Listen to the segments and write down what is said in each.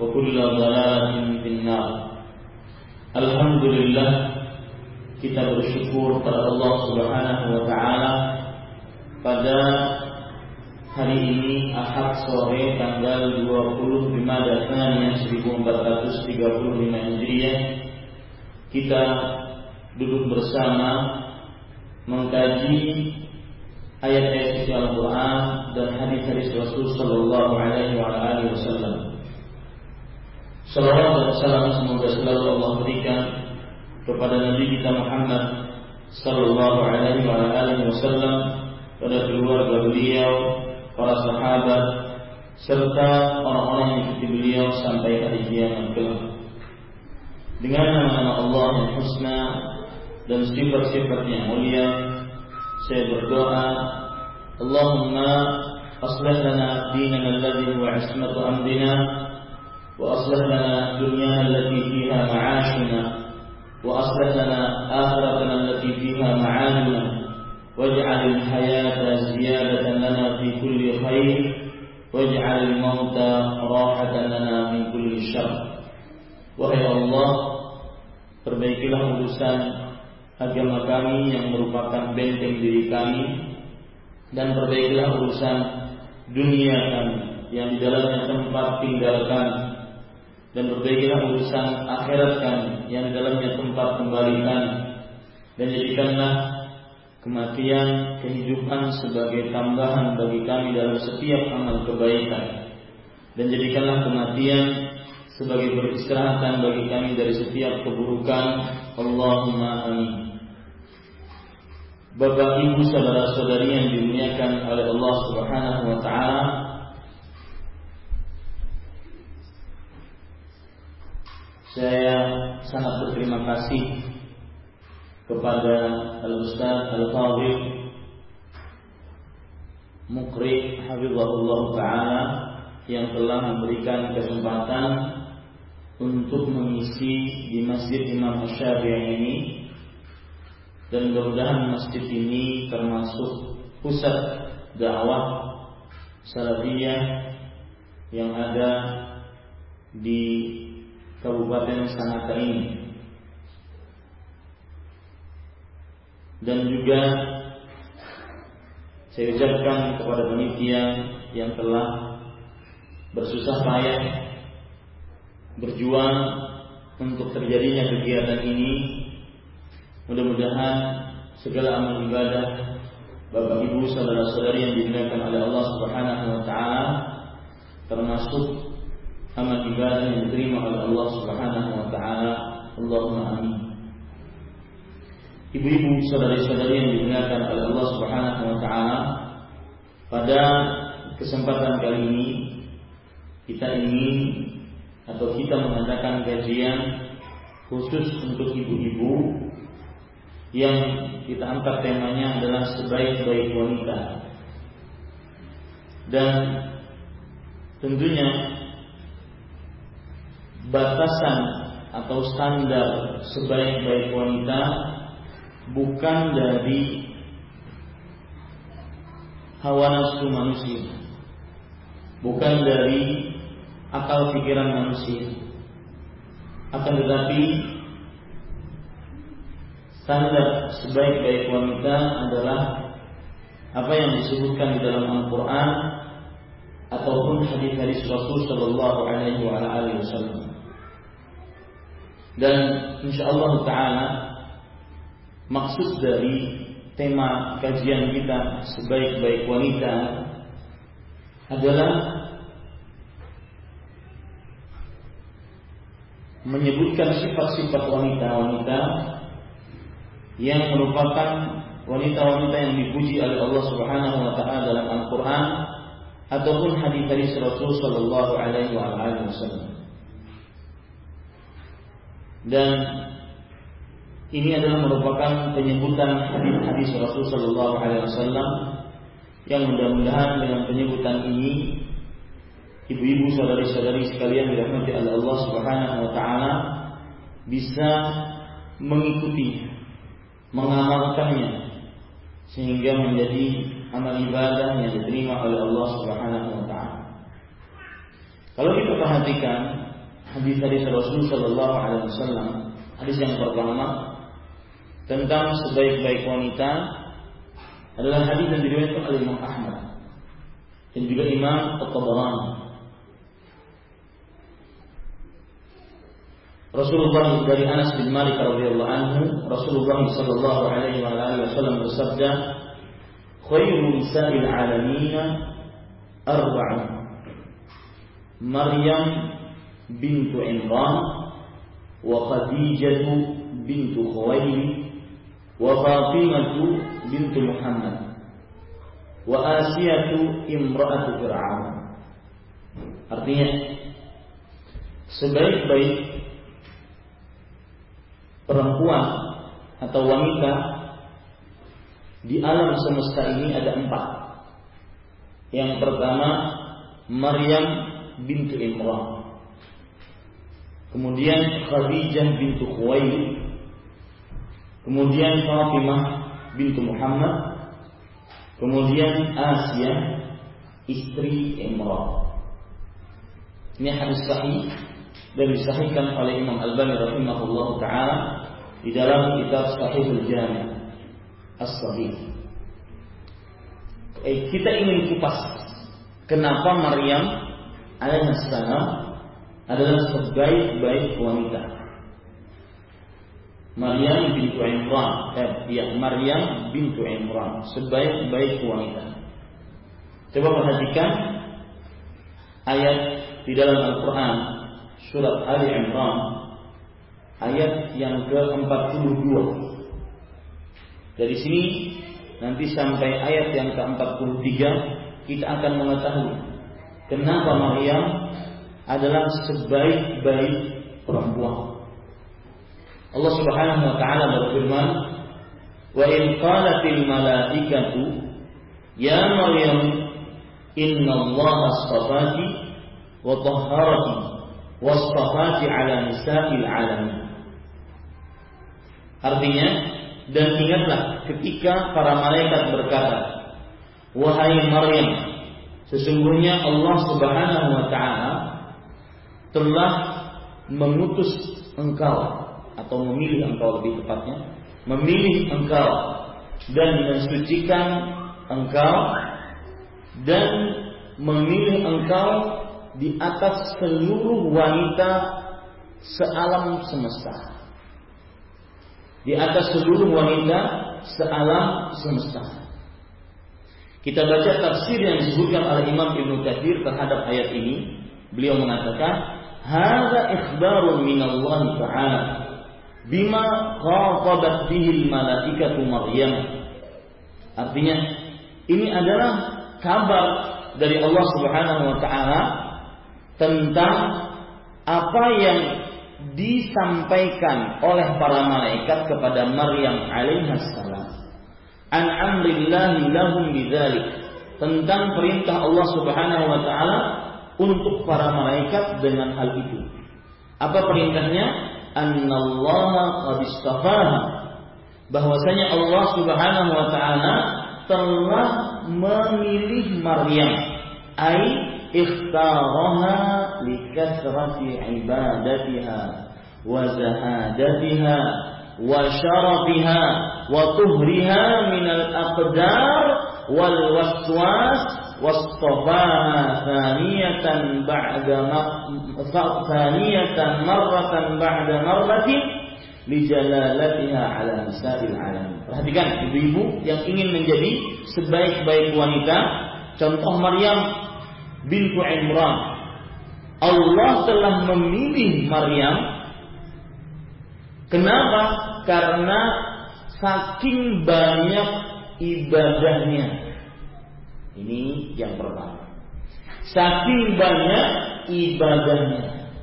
وكل ضلالة في النار الحمد لله kita bersyukur kepada Allah Subhanahu wa taala pada hari ini Ahad sore tanggal 20 Jumada Tsaniyah 1435 Hijriah kita duduk bersama mengkaji ayat-ayat suci Al-Qur'an dan hadis-hadis Rasul sallallahu alaihi wa alihi wasallam. Salawat dan salam semoga selalu Allah berikan kepada Nabi kita Muhammad sallallahu alaihi wasallam pada keluarga beliau, para sahabat serta orang-orang yang ikuti beliau sampai hari kiamat kelak. Dengan nama-nama Allah yang husna dan sifat-sifat yang mulia, saya berdoa, Allahumma aslih lana dinana alladhi huwa ismatu amrina wa aslih lana dunyana allati fiha ma'ashuna وأصلح لنا آخرتنا التي فيها معادنا واجعل الحياة زيادة لنا في كل خير واجعل الموت راحة لنا من كل شر Wahai Allah Perbaikilah urusan agama kami yang merupakan benteng diri kami Dan perbaikilah urusan dunia kami yang di dalamnya tempat tinggal kami dan perbaikilah urusan akhirat kami yang dalamnya tempat kembali kami dan jadikanlah kematian kehidupan sebagai tambahan bagi kami dalam setiap amal kebaikan. Dan jadikanlah kematian sebagai peristirahatan bagi kami dari setiap keburukan. Allahumma amin. Bapak Ibu saudara-saudari yang dimuliakan oleh Allah Subhanahu wa taala Saya sangat berterima kasih kepada Al-Ustaz Al-Fadhil Mukri Habibullah Ta'ala yang telah memberikan kesempatan untuk mengisi di Masjid Imam Syafi'i ini. Dan mudah-mudahan masjid ini termasuk pusat dakwah salafiyah yang ada di Kabupaten Sanata ini. Dan juga saya ucapkan kepada panitia yang telah bersusah payah berjuang untuk terjadinya kegiatan ini. Mudah-mudahan segala amal ibadah Bapak Ibu saudara-saudari yang dimuliakan oleh Allah Subhanahu wa taala termasuk amal ibadah yang diterima oleh Allah Subhanahu wa taala. Allahumma amin. ibu-ibu, saudari-saudari yang dimuliakan oleh Allah Subhanahu wa taala, pada kesempatan kali ini kita ingin atau kita mengadakan kajian khusus untuk ibu-ibu yang kita angkat temanya adalah sebaik-baik wanita. Dan tentunya batasan atau standar sebaik-baik wanita bukan dari hawa nafsu manusia, bukan dari akal pikiran manusia. Akan tetapi standar sebaik-baik wanita adalah apa yang disebutkan di dalam Al-Quran ataupun hadis-hadis Rasul Shallallahu Alaihi Wasallam. Dan insya Allah Taala maksud dari tema kajian kita sebaik-baik wanita adalah menyebutkan sifat-sifat wanita-wanita yang merupakan wanita-wanita yang dipuji oleh Allah Subhanahu wa taala dalam Al-Qur'an ataupun hadis-hadis Rasul sallallahu alaihi wasallam. Dan ini adalah merupakan penyebutan hadis-hadis Rasul sallallahu alaihi wasallam yang mudah-mudahan dengan penyebutan ini ibu-ibu saudari-saudari sekalian dirahmati oleh Allah Subhanahu wa taala bisa mengikuti mengamalkannya sehingga menjadi amal ibadah yang diterima oleh Allah Subhanahu wa taala. Kalau kita perhatikan hadis-hadis Rasul sallallahu alaihi wasallam, hadis yang pertama tentang sebaik-baik wanita adalah hadis yang diriwayatkan oleh Imam Ahmad dan juga Imam At-Tabarani Rasulullah dari Anas bin Malik radhiyallahu anhu, Rasulullah sallallahu alaihi wa alihi wasallam bersabda, "Khairu nisa'il alamin arba'un." Maryam Khadijah bintu Khuwailid wa Fatimah bintu Muhammad wa Asiyah imra'atu Fir'aun. Artinya sebaik-baik perempuan atau wanita di alam semesta ini ada empat. Yang pertama Maryam bintu Imran. Kemudian Khadijah bintu Khuwailid. Kemudian Fatimah bintu Muhammad. Kemudian Asia istri Imran. Ini hadis sahih dan disahihkan oleh Imam Al-Bani rahimahullah taala di dalam kitab Sahihul Jami' As-Sahih. Eh, kita ingin kupas kenapa Maryam alaihissalam adalah sebaik-baik wanita. Maryam bintu Imran, eh, ya Maryam bintu Imran, sebaik-baik wanita. Coba perhatikan ayat di dalam Al-Quran surat Ali Imran ayat yang ke-42. Dari sini nanti sampai ayat yang ke-43 kita akan mengetahui kenapa Maryam adalah sebaik-baik perempuan. Allah Subhanahu wa taala berfirman, "Wa in qalatil malaikatu ya Maryam inna Allah astafaki wa tahharaki wasfafati ala nisa'il alamin. Artinya, dan ingatlah ketika para malaikat berkata, Wahai Maryam, sesungguhnya Allah Subhanahu wa taala telah mengutus engkau atau memilih engkau lebih tepatnya, memilih engkau dan mensucikan engkau dan memilih engkau di atas seluruh wanita sealam semesta. Di atas seluruh wanita sealam semesta. Kita baca tafsir yang disebutkan oleh Imam Ibnu Katsir terhadap ayat ini. Beliau mengatakan, "Hadza ikhbarun min Allah Ta'ala. Bima khatabat bihi malaikatu Maryam. Artinya ini adalah kabar dari Allah Subhanahu wa taala tentang apa yang disampaikan oleh para malaikat kepada Maryam alaihissalam an amrillahi lahum bidzalik. Tentang perintah Allah Subhanahu wa taala untuk para malaikat dengan hal itu. Apa perintahnya? Annallaha qad istafaha. Bahwasanya Allah Subhanahu wa taala telah memilih Maryam ai ikhtaraha likathrati ibadatiha wa zahadatiha wa syarafiha wa tuhriha minal aqdar wal waswas واصطفاها ثانية بعد ثانية مرة بعد مرة lijalalatiha ala nisa'il alamin. Perhatikan ibu-ibu yang ingin menjadi sebaik-baik wanita, contoh Maryam bintu Imran. Allah telah memilih Maryam Kenapa? Karena saking banyak ibadahnya. ini yang pertama. Saking banyak ibadahnya.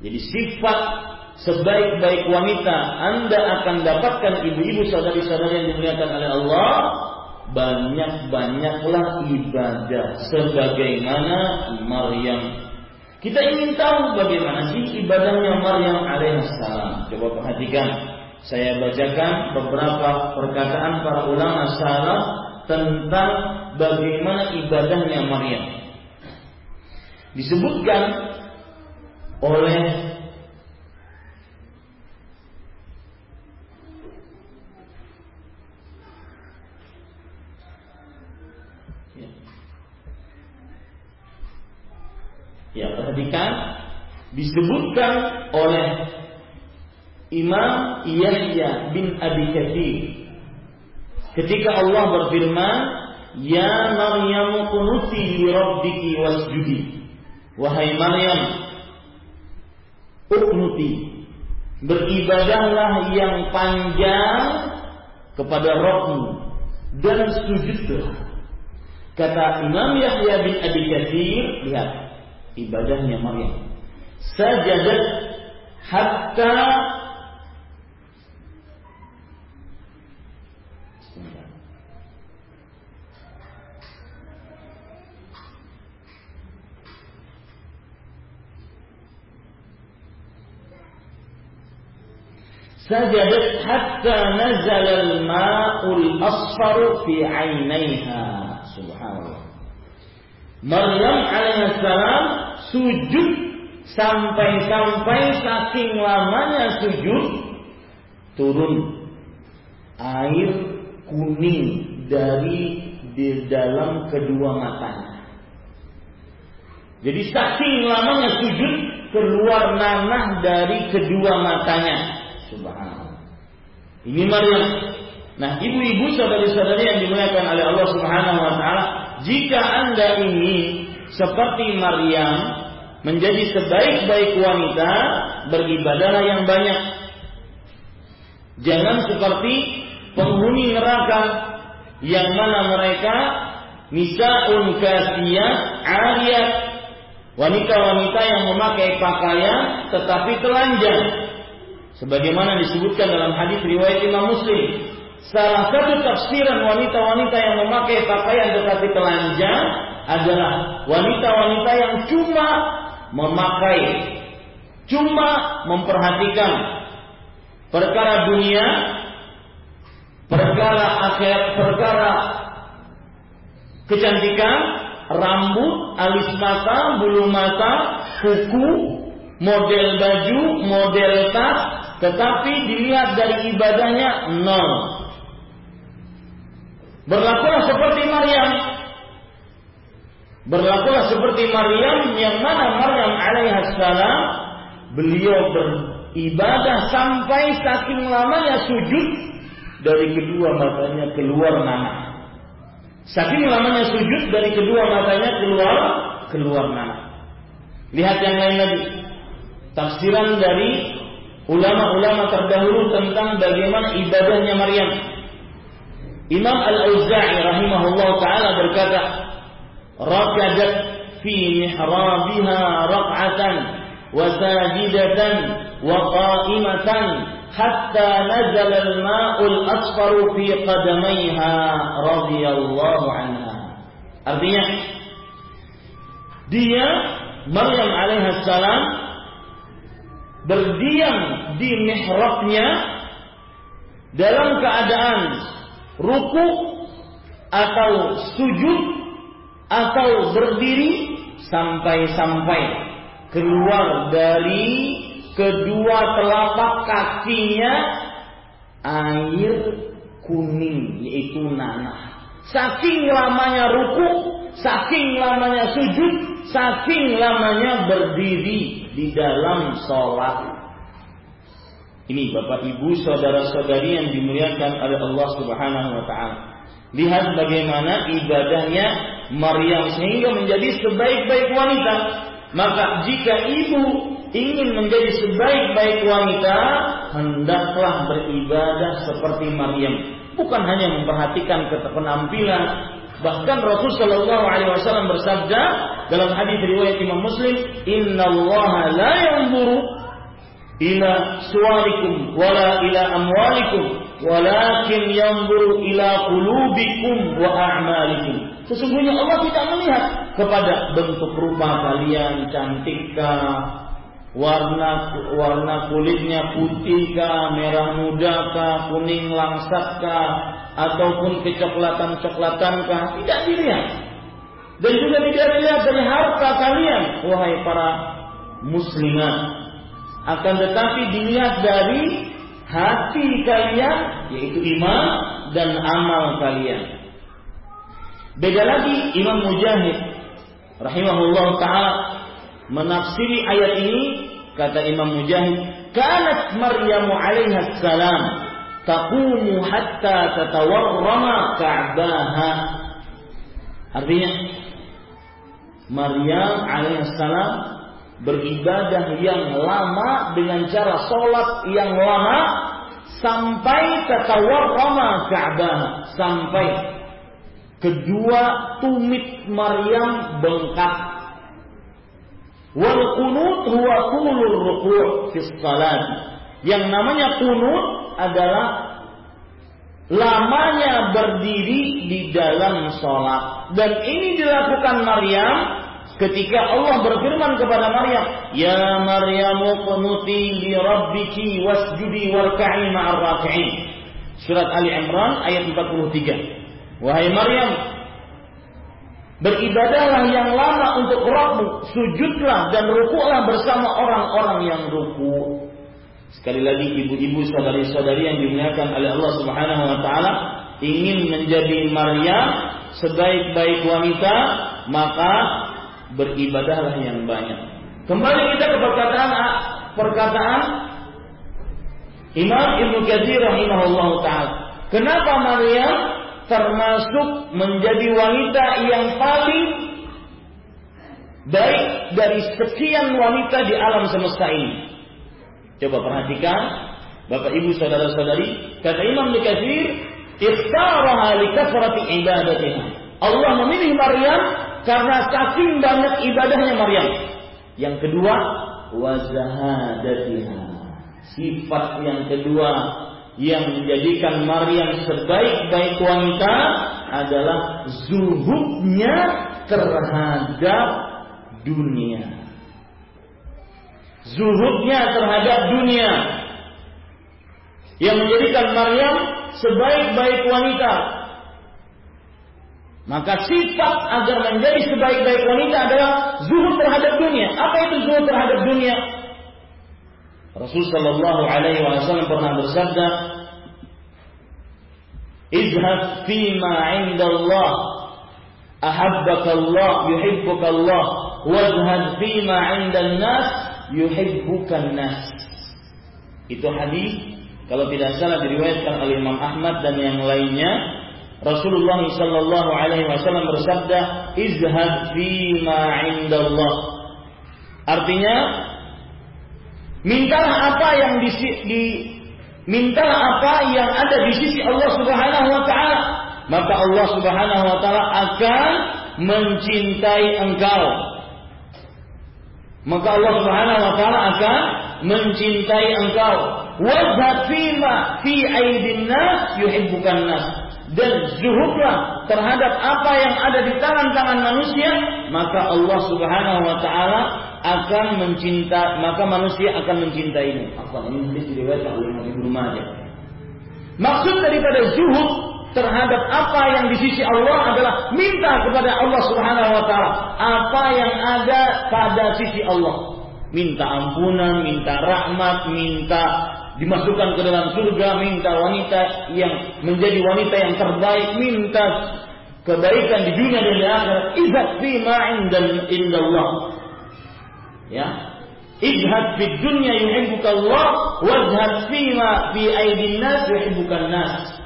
Jadi sifat sebaik-baik wanita Anda akan dapatkan ibu-ibu saudari-saudari yang dimuliakan oleh Allah banyak-banyaklah ibadah sebagaimana Maryam. Kita ingin tahu bagaimana sih ibadahnya Maryam alaihissalam. Coba perhatikan. Saya bacakan beberapa perkataan para ulama salaf tentang bagaimana ibadahnya Maryam. Disebutkan oleh Ya, perhatikan disebutkan oleh Imam Yahya bin Abi Katsir ketika Allah berfirman, "Ya Maryam qunuti li rabbiki wasjudi." Wahai Maryam, uknuti, beribadahlah yang panjang kepada Rabbmu dan sujudlah. Kata Imam Yahya bin Abi Katsir, lihat ibadahnya Maryam. Sajadat hatta Sajadat hatta nazal al-ma'ul asfar fi 'ainaiha. Subhanallah. Maryam alaihissalam sujud sampai-sampai saking lamanya sujud turun air kuning dari di dalam kedua matanya. Jadi saking lamanya sujud keluar nanah dari kedua matanya. Subhanallah. Ini Maryam. Nah, ibu-ibu saudari-saudari yang dimuliakan oleh Allah Subhanahu wa taala, jika Anda ingin seperti Maryam menjadi sebaik-baik wanita beribadahlah yang banyak. Jangan seperti penghuni neraka yang mana mereka nisaun kasiyah ariyat wanita-wanita yang memakai pakaian tetapi telanjang sebagaimana disebutkan dalam hadis riwayat Imam Muslim salah satu tafsiran wanita-wanita yang memakai pakaian tetapi telanjang adalah wanita-wanita yang cuma memakai, cuma memperhatikan perkara dunia, perkara akhir, perkara kecantikan, rambut, alis mata, bulu mata, kuku, model baju, model tas, tetapi dilihat dari ibadahnya nol. Berlakulah seperti Maryam Berlakulah seperti Maryam yang mana Maryam alaihissalam beliau beribadah sampai saking lamanya sujud dari kedua matanya keluar nanah. Saking lamanya sujud dari kedua matanya keluar keluar nanah. Lihat yang lain lagi. Tafsiran dari ulama-ulama terdahulu tentang bagaimana ibadahnya Maryam. Imam Al-Auza'i rahimahullah taala berkata, "Rakadat fi mihrabiha raq'atan wa sajidatan wa qa'imatan hatta nazala al-ma'ul asfaru fi qadamaiha radhiyallahu anha." Artinya dia Maryam alaihissalam berdiam di mihrabnya dalam keadaan ruku atau sujud atau berdiri sampai-sampai keluar dari kedua telapak kakinya air kuning yaitu nanah. Saking lamanya ruku, saking lamanya sujud, saking lamanya berdiri di dalam sholat. Ini Bapak Ibu saudara-saudari yang dimuliakan oleh Allah Subhanahu wa taala. Lihat bagaimana ibadahnya Maryam sehingga menjadi sebaik-baik wanita. Maka jika ibu ingin menjadi sebaik-baik wanita, hendaklah beribadah seperti Maryam. Bukan hanya memperhatikan penampilan, bahkan Rasul Shallallahu Alaihi Wasallam bersabda dalam hadis riwayat Imam Muslim, Inna Allah la yanzuru ila suwarikum wala ila amwalikum walakin yanzuru ila qulubikum wa a'malikum. Sesungguhnya Allah tidak melihat kepada bentuk rupa kalian, cantikkah, warna warna kulitnya putihkah, merah mudakah, kuning langsatkah, ataupun kecoklatan-coklatankah, tidak dilihat. Dan juga tidak dilihat dari harta kalian, wahai para muslimat akan tetapi dilihat dari hati kalian yaitu iman dan amal kalian. Beda lagi Imam Mujahid rahimahullah taala menafsiri ayat ini kata Imam Mujahid kanat Maryam alaiha salam taqumu hatta tatawarrama ka'baha. Artinya Maryam alaihi salam beribadah yang lama dengan cara sholat yang lama sampai rama Ka'bah sampai kedua tumit Maryam bengkak wal kunut huwa fi salat yang namanya kunut adalah lamanya berdiri di dalam sholat dan ini dilakukan Maryam ketika Allah berfirman kepada Maryam, "Ya Maryam, qunuti li rabbiki wasjudi warka'i ma'ar raki'in." Surat Ali Imran ayat 43. Wahai Maryam, beribadahlah yang lama untuk Rabbmu, sujudlah dan rukuklah bersama orang-orang yang ruku. Sekali lagi ibu-ibu saudari-saudari yang dimuliakan oleh Allah Subhanahu wa taala ingin menjadi Maryam sebaik-baik wanita, maka beribadahlah yang banyak. Kembali kita ke perkataan perkataan Imam Ibnu Katsir rahimahullah taala. Kenapa Maryam termasuk menjadi wanita yang paling baik dari sekian wanita di alam semesta ini? Coba perhatikan Bapak Ibu saudara-saudari, kata Imam Ibnu Katsir, "Ikhtaraha li ibadatiha." Allah memilih Maryam karena saking banyak ibadahnya Maryam. Yang kedua, wazahadatiha. Sifat yang kedua yang menjadikan Maryam sebaik-baik wanita adalah zuhudnya terhadap dunia. Zuhudnya terhadap dunia yang menjadikan Maryam sebaik-baik wanita maka sifat agar menjadi sebaik-baik wanita adalah zuhud terhadap dunia. Apa itu zuhud terhadap dunia? Rasul Shallallahu Alaihi Wasallam pernah bersabda, "Izhad fima indallah, ahabbaka Allah, yuhibbuka Allah, wazhad fima indan nas, yuhibbuka nas." Itu hadis kalau tidak salah diriwayatkan oleh Imam Ahmad dan yang lainnya Rasulullah sallallahu alaihi wasallam bersabda, "Izhad fi ma indallah." Artinya, Mintalah apa yang di, di mintalah apa yang ada di sisi Allah Subhanahu wa taala, maka Allah Subhanahu wa taala akan mencintai engkau. Maka Allah Subhanahu wa taala akan mencintai engkau. Wazhad fima fi aidin nas yuhibbukan nas. Dan zuhudlah terhadap apa yang ada di tangan-tangan manusia, maka Allah Subhanahu wa taala akan mencinta, maka manusia akan mencintaimu. Apa ini hadis diriwayatkan oleh Ibnu Majah. Maksud daripada zuhud terhadap apa yang di sisi Allah adalah minta kepada Allah Subhanahu wa taala apa yang ada pada sisi Allah. Minta ampunan, minta rahmat, minta dimasukkan ke dalam surga, minta wanita yang menjadi wanita yang terbaik, minta kebaikan di dunia dan di akhirat. Izhad fi ma indallah. Ya. Izhad fi dunya yuhibbuka Allah, wazhad fi ma fi aidin nas yuhibbuka nas.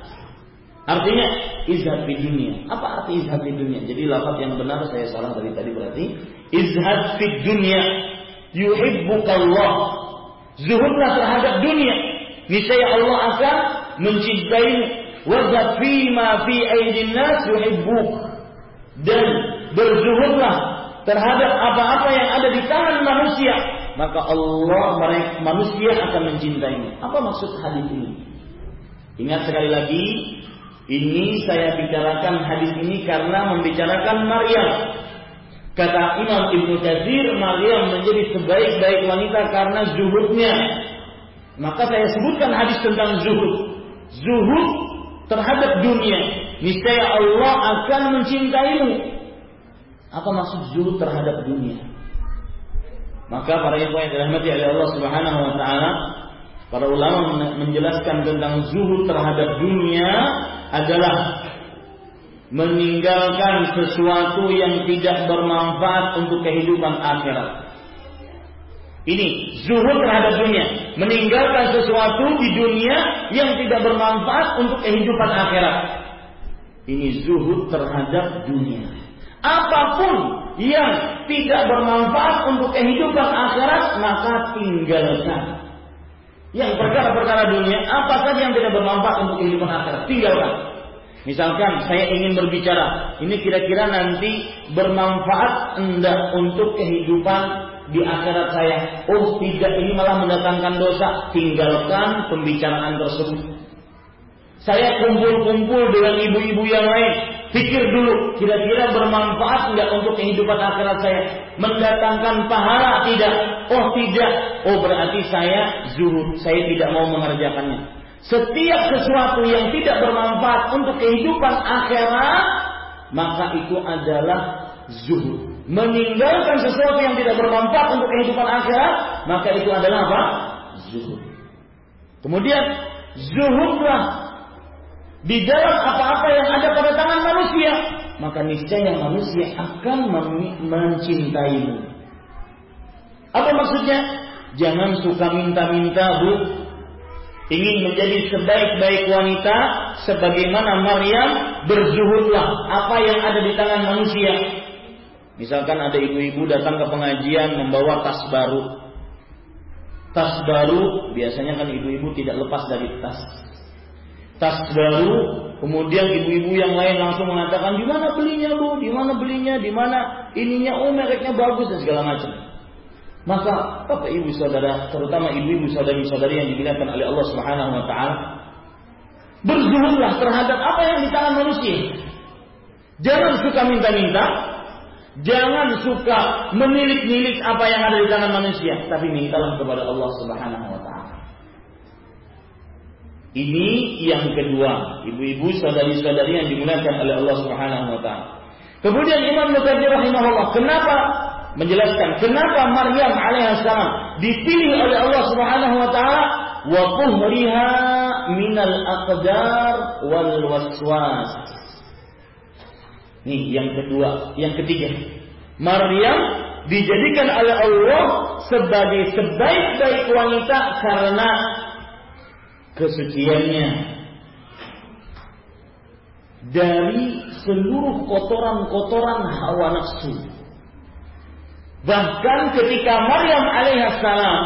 Artinya izhad di dunia. Apa arti izhad di dunia? Jadi lafaz yang benar saya salah dari tadi berarti izhad fi dunia yuhibbuka Allah. Zuhudlah terhadap dunia. Niscaya Allah akan mencintaimu. Wazhad fi ma fi aidin nas yuhibbuk. Dan berzuhudlah terhadap apa-apa yang ada di tangan manusia, maka Allah manusia akan mencintaimu. Apa maksud hadis ini? Ingat sekali lagi, ini saya bicarakan hadis ini karena membicarakan Maryam. Kata Imam Ibnu Katsir, Maryam menjadi sebaik-baik wanita karena zuhudnya. Maka saya sebutkan hadis tentang zuhud. Zuhud terhadap dunia. Niscaya Allah akan mencintaimu. Apa maksud zuhud terhadap dunia? Maka para ikhwan yang dirahmati oleh Allah Subhanahu wa taala, para ulama menjelaskan tentang zuhud terhadap dunia adalah meninggalkan sesuatu yang tidak bermanfaat untuk kehidupan akhirat. Ini zuhud terhadap dunia, meninggalkan sesuatu di dunia yang tidak bermanfaat untuk kehidupan akhirat. Ini zuhud terhadap dunia. Apa pun yang tidak bermanfaat untuk kehidupan akhirat, maka tinggalkan. Yang perkara-perkara dunia, apa saja yang tidak bermanfaat untuk kehidupan akhirat, tinggalkan. Misalkan saya ingin berbicara, ini kira-kira nanti bermanfaat enggak untuk kehidupan di akhirat saya. Oh tidak, ini malah mendatangkan dosa. Tinggalkan pembicaraan tersebut. Saya kumpul-kumpul dengan ibu-ibu yang lain. Pikir dulu, kira-kira bermanfaat enggak untuk kehidupan akhirat saya? Mendatangkan pahala tidak? Oh tidak. Oh berarti saya zuhud, saya tidak mau mengerjakannya. Setiap sesuatu yang tidak bermanfaat untuk kehidupan akhirat, maka itu adalah zuhud. Meninggalkan sesuatu yang tidak bermanfaat untuk kehidupan akhirat, maka itu adalah apa? Zuhud. Kemudian zuhudlah di dalam apa-apa yang ada pada tangan manusia, maka niscaya manusia akan mencintaimu. Apa maksudnya? Jangan suka minta-minta, Bu ingin menjadi sebaik-baik wanita sebagaimana Maryam berzuhudlah apa yang ada di tangan manusia. Misalkan ada ibu-ibu datang ke pengajian membawa tas baru. Tas baru biasanya kan ibu-ibu tidak lepas dari tas. Tas baru, kemudian ibu-ibu yang lain langsung mengatakan di mana belinya bu, di mana belinya, di mana ininya, oh mereknya bagus dan segala macam. Maka Bapak Ibu Saudara, terutama ibu-ibu saudari-saudari yang dimuliakan oleh Allah Subhanahu wa taala, berzuhudlah terhadap apa yang di tangan manusia. Jangan suka minta-minta, jangan suka menilik-nilik apa yang ada di tangan manusia, tapi mintalah kepada Allah Subhanahu wa taala. Ini yang kedua, ibu-ibu saudari-saudari yang dimuliakan oleh Allah Subhanahu wa taala. Kemudian Imam Nukair rahimahullah, kenapa menjelaskan kenapa Maryam alaihissalam dipilih oleh Allah Subhanahu wa taala wa tuhriha minal aqdar wal waswas. Nih yang kedua, yang ketiga. Maryam dijadikan oleh Allah sebagai sebaik-baik wanita karena kesuciannya dari seluruh kotoran-kotoran hawa nafsu. Bahkan ketika Maryam alaihissalam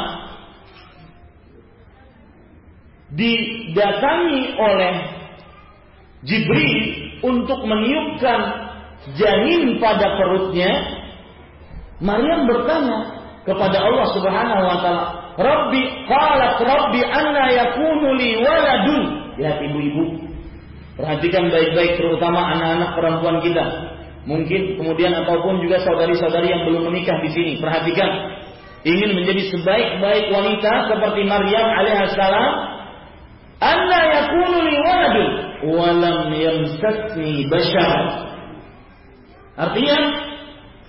didatangi oleh Jibril untuk meniupkan janin pada perutnya, Maryam bertanya kepada Allah Subhanahu wa taala, "Rabbi qalat Rabbi anna yakunu li waladun?" Ya ibu-ibu, perhatikan baik-baik terutama anak-anak perempuan kita. Mungkin kemudian ataupun juga saudari-saudari yang belum menikah di sini, perhatikan ingin menjadi sebaik-baik wanita seperti Maryam alaihissalam, anna yakunu li waladun wa lam yamsasni bashar. Artinya,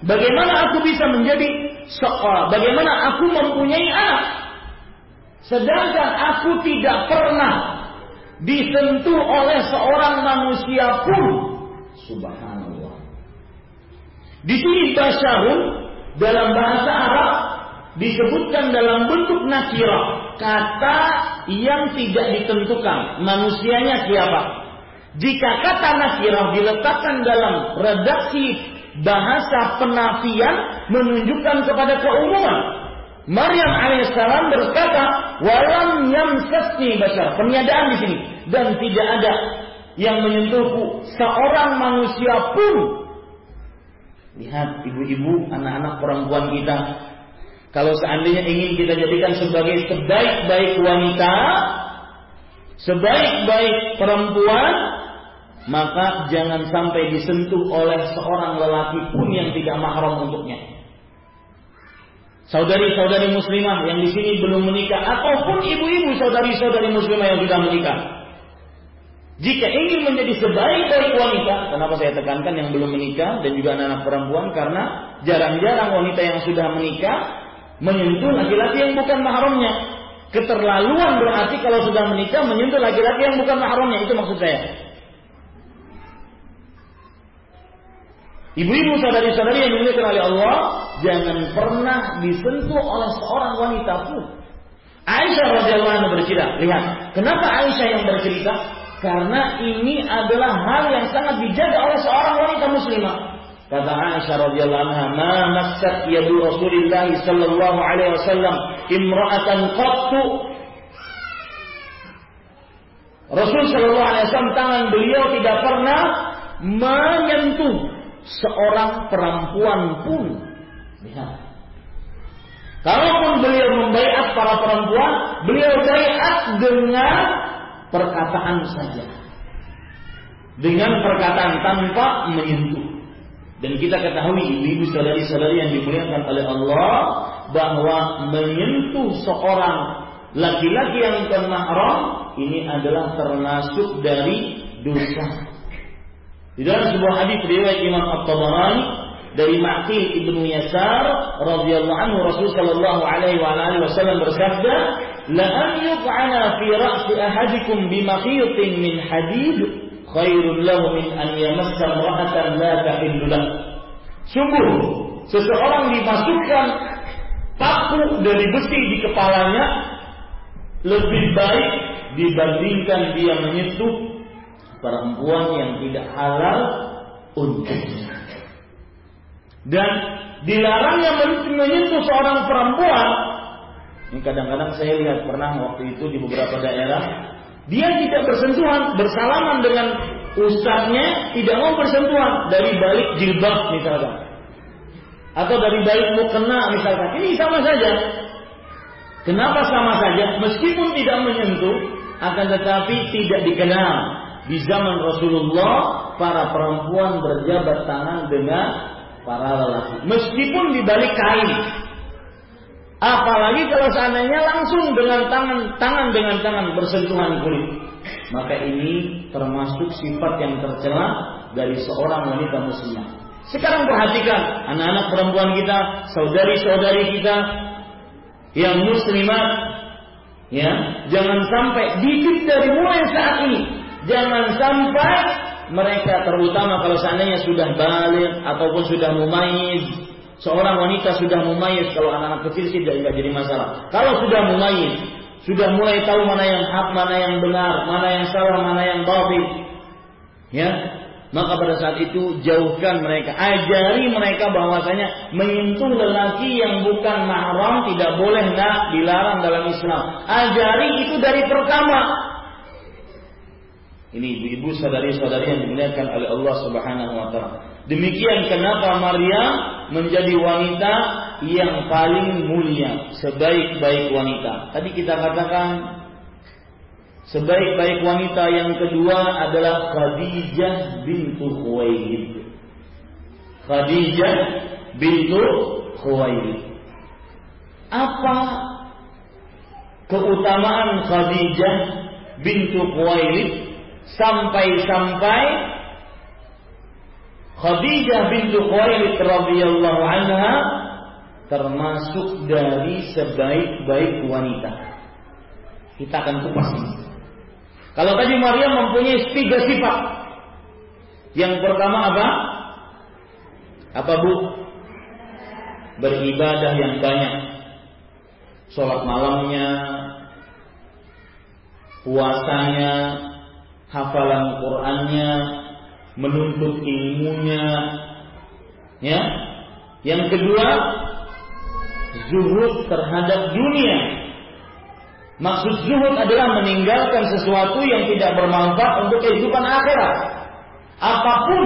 bagaimana aku bisa menjadi seorang, bagaimana aku mempunyai anak sedangkan aku tidak pernah disentuh oleh seorang manusia pun. Subhanallah. Di sini basyarun dalam bahasa Arab disebutkan dalam bentuk nakirah kata yang tidak ditentukan. Manusianya siapa? Jika kata nakirah diletakkan dalam redaksi bahasa penafian menunjukkan kepada keumuman. Maryam alaihissalam berkata walam yamsasni basar peniadaan di sini. Dan tidak ada yang menyentuhku. Seorang manusia pun lihat ibu-ibu anak-anak perempuan kita kalau seandainya ingin kita jadikan sebagai sebaik-baik wanita, sebaik-baik perempuan, maka jangan sampai disentuh oleh seorang lelaki pun yang tidak mahram untuknya. Saudari-saudari muslimah yang di sini belum menikah ataupun ibu-ibu saudari-saudari muslimah yang sudah menikah. Jika ingin menjadi sebaik-baik wanita, kenapa saya tekankan yang belum menikah dan juga anak-anak perempuan karena jarang-jarang wanita yang sudah menikah menyentuh laki-laki yang bukan mahramnya. Keterlaluan berarti kalau sudah menikah menyentuh laki-laki yang bukan mahramnya. Itu maksud saya. Ibu-ibu saudari-saudari yang dimuliakan oleh Allah, jangan pernah disentuh oleh seorang wanita pun. Aisyah radhiyallahu anha bercerita, lihat, kenapa Aisyah yang bercerita? Karena ini adalah hal yang sangat dijaga oleh seorang wanita muslimah. Kata Aisyah radhiyallahu anha, "Ma massat yadu Rasulillah sallallahu alaihi wasallam imra'atan qattu." Rasul sallallahu alaihi wasallam tangan beliau tidak pernah menyentuh seorang perempuan pun. Lihat. Kalaupun beliau membaiat para perempuan, beliau baiat dengan perkataan saja. Dengan perkataan tanpa menyentuh. Dan kita ketahui ibu-ibu saudari-saudari yang dimuliakan oleh Allah bahwa menyentuh seorang laki-laki yang bukan mahram ini adalah termasuk dari dosa. Di dalam sebuah hadis riwayat Imam At-Tabarani dari Ma'qil ibnu Yasar radhiyallahu anhu Rasul sallallahu alaihi wa alihi wasallam bersabda, "La an yuf'ala fi ra'si ahadikum bi min hadid khairun lahu min an yamassa imra'atan la tahillu Sungguh seseorang dimasukkan paku dari besi di kepalanya lebih baik dibandingkan dia menyentuh perempuan yang tidak halal untuknya. Dan dilarangnya menyentuh seorang perempuan ini kadang-kadang saya lihat pernah waktu itu di beberapa daerah dia tidak bersentuhan, bersalaman dengan ustaznya, tidak mau bersentuhan dari balik jilbab misalkan. Atau dari balik mukena misalkan. Ini sama saja. Kenapa sama saja? Meskipun tidak menyentuh, akan tetapi tidak dikenal. Di zaman Rasulullah, para perempuan berjabat tangan dengan para lelaki. Meskipun di balik kain, Apalagi kalau seandainya langsung dengan tangan tangan dengan tangan bersentuhan kulit. Maka ini termasuk sifat yang tercela dari seorang wanita muslimah. Sekarang perhatikan anak-anak perempuan kita, saudari-saudari kita yang muslimat ya, jangan sampai didik dari mulai saat ini. Jangan sampai mereka terutama kalau seandainya sudah balik ataupun sudah mumayyiz Seorang wanita sudah mumayyiz kalau anak-anak kecil sih tidak jadi masalah. Kalau sudah mumayyiz, sudah mulai tahu mana yang hak, mana yang benar, mana yang salah, mana yang batil. Ya, maka pada saat itu jauhkan mereka, ajari mereka bahwasanya menyentuh lelaki yang bukan mahram tidak boleh nak dilarang dalam Islam. Ajari itu dari pertama. Ini ibu-ibu saudari-saudari yang dimuliakan oleh Allah Subhanahu wa taala. Demikian kenapa Maryam menjadi wanita yang paling mulia, sebaik-baik wanita. Tadi kita katakan sebaik-baik wanita yang kedua adalah Khadijah bintu Khuwailid. Khadijah bintu Khuwailid. Apa keutamaan Khadijah bintu Khuwailid sampai-sampai Khadijah bintu Khuwailid radhiyallahu anha termasuk dari sebaik-baik wanita. Kita akan kupas ini. Kalau tadi Maryam mempunyai tiga sifat. Yang pertama apa? Apa bu? Beribadah yang banyak. Sholat malamnya, puasanya, hafalan Qur'annya, menuntut ilmunya. Ya. Yang kedua, zuhud terhadap dunia. Maksud zuhud adalah meninggalkan sesuatu yang tidak bermanfaat untuk kehidupan akhirat. Apa pun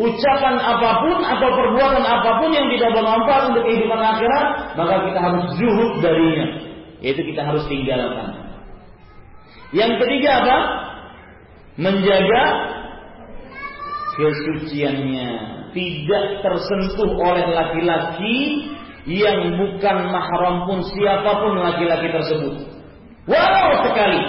ucapan apa pun atau perbuatan apa pun yang tidak bermanfaat untuk kehidupan akhirat, maka kita harus zuhud darinya. Yaitu kita harus tinggalkan. Yang ketiga apa? Menjaga kesuciannya. Tidak tersentuh oleh laki-laki yang bukan mahram pun siapa pun laki-laki tersebut. Walau sekali.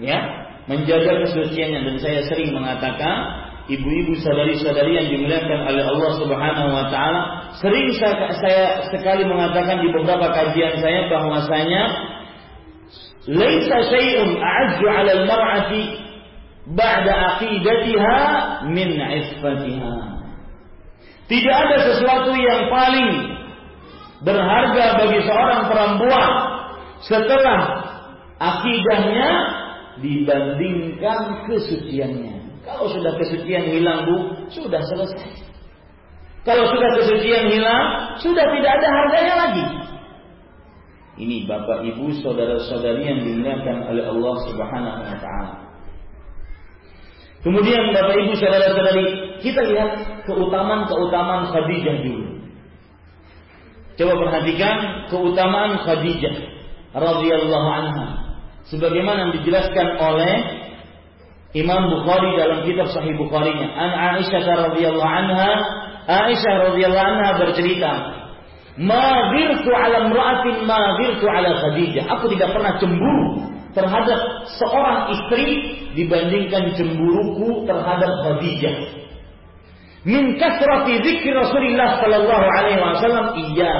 Ya, menjaga kesuciannya dan saya sering mengatakan ibu-ibu saudari-saudari yang dimuliakan oleh Allah Subhanahu wa taala, sering saya, saya sekali mengatakan di beberapa kajian saya bahwasanya laisa syai'un a'azzu 'ala al-mar'ati ba'da aqidatiha min 'iffatiha. Tidak ada sesuatu yang paling berharga bagi seorang perempuan setelah akidahnya dibandingkan kesuciannya. Kalau sudah kesucian hilang bu, sudah selesai. Kalau sudah kesucian hilang, sudah tidak ada harganya lagi. Ini bapak ibu saudara-saudari yang dimuliakan oleh Allah Subhanahu wa taala. Kemudian bapak ibu saudara-saudari, kita lihat keutamaan-keutamaan Khadijah dulu. Coba perhatikan keutamaan Khadijah radhiyallahu anha sebagaimana dijelaskan oleh Imam Bukhari dalam kitab Sahih Bukharinya. An Aisyah radhiyallahu anha, Aisyah radhiyallahu anha bercerita, Ma ghirtu ala mra'atin ma ala Khadijah. Aku tidak pernah cemburu terhadap seorang istri dibandingkan cemburuku terhadap Khadijah. Min kasrati dzikri Rasulullah sallallahu alaihi wasallam iya.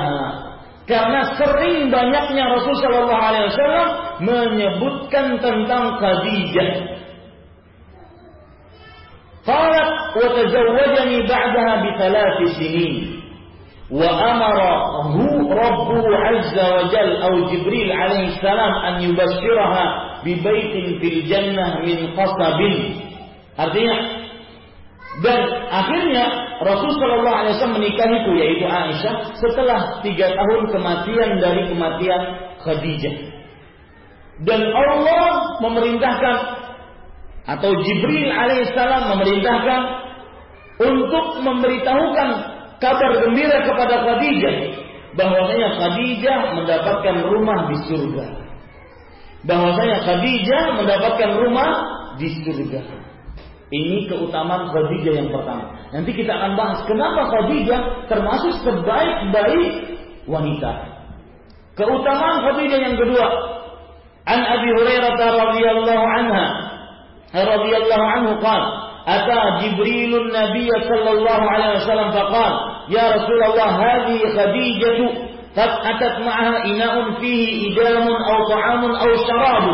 Karena sering banyaknya Rasul sallallahu alaihi wasallam menyebutkan tentang Khadijah. Qalat wa tazawwajani ba'daha bi thalath sinin. وأمره ربه عز وجل أو جبريل عليه السلام أن يبشرها ببيت في الجنة من قصب artinya dan akhirnya Rasul Shallallahu Alaihi Wasallam menikahiku yaitu Aisyah setelah tiga tahun kematian dari kematian Khadijah dan Allah memerintahkan atau Jibril alaihissalam memerintahkan untuk memberitahukan kabar gembira kepada Khadijah bahwasanya Khadijah mendapatkan rumah di surga. Bahwasanya Khadijah mendapatkan rumah di surga. Ini keutamaan Khadijah yang pertama. Nanti kita akan bahas kenapa Khadijah termasuk sebaik-baik wanita. Keutamaan Khadijah yang kedua. An Abi Hurairah radhiyallahu anha رضي الله عنه قال أتى جبريل النبي صلى الله عليه وسلم فقال يا رسول الله هذه خديجة قد أتت معها إناء فيه إدام أو طعام أو شراب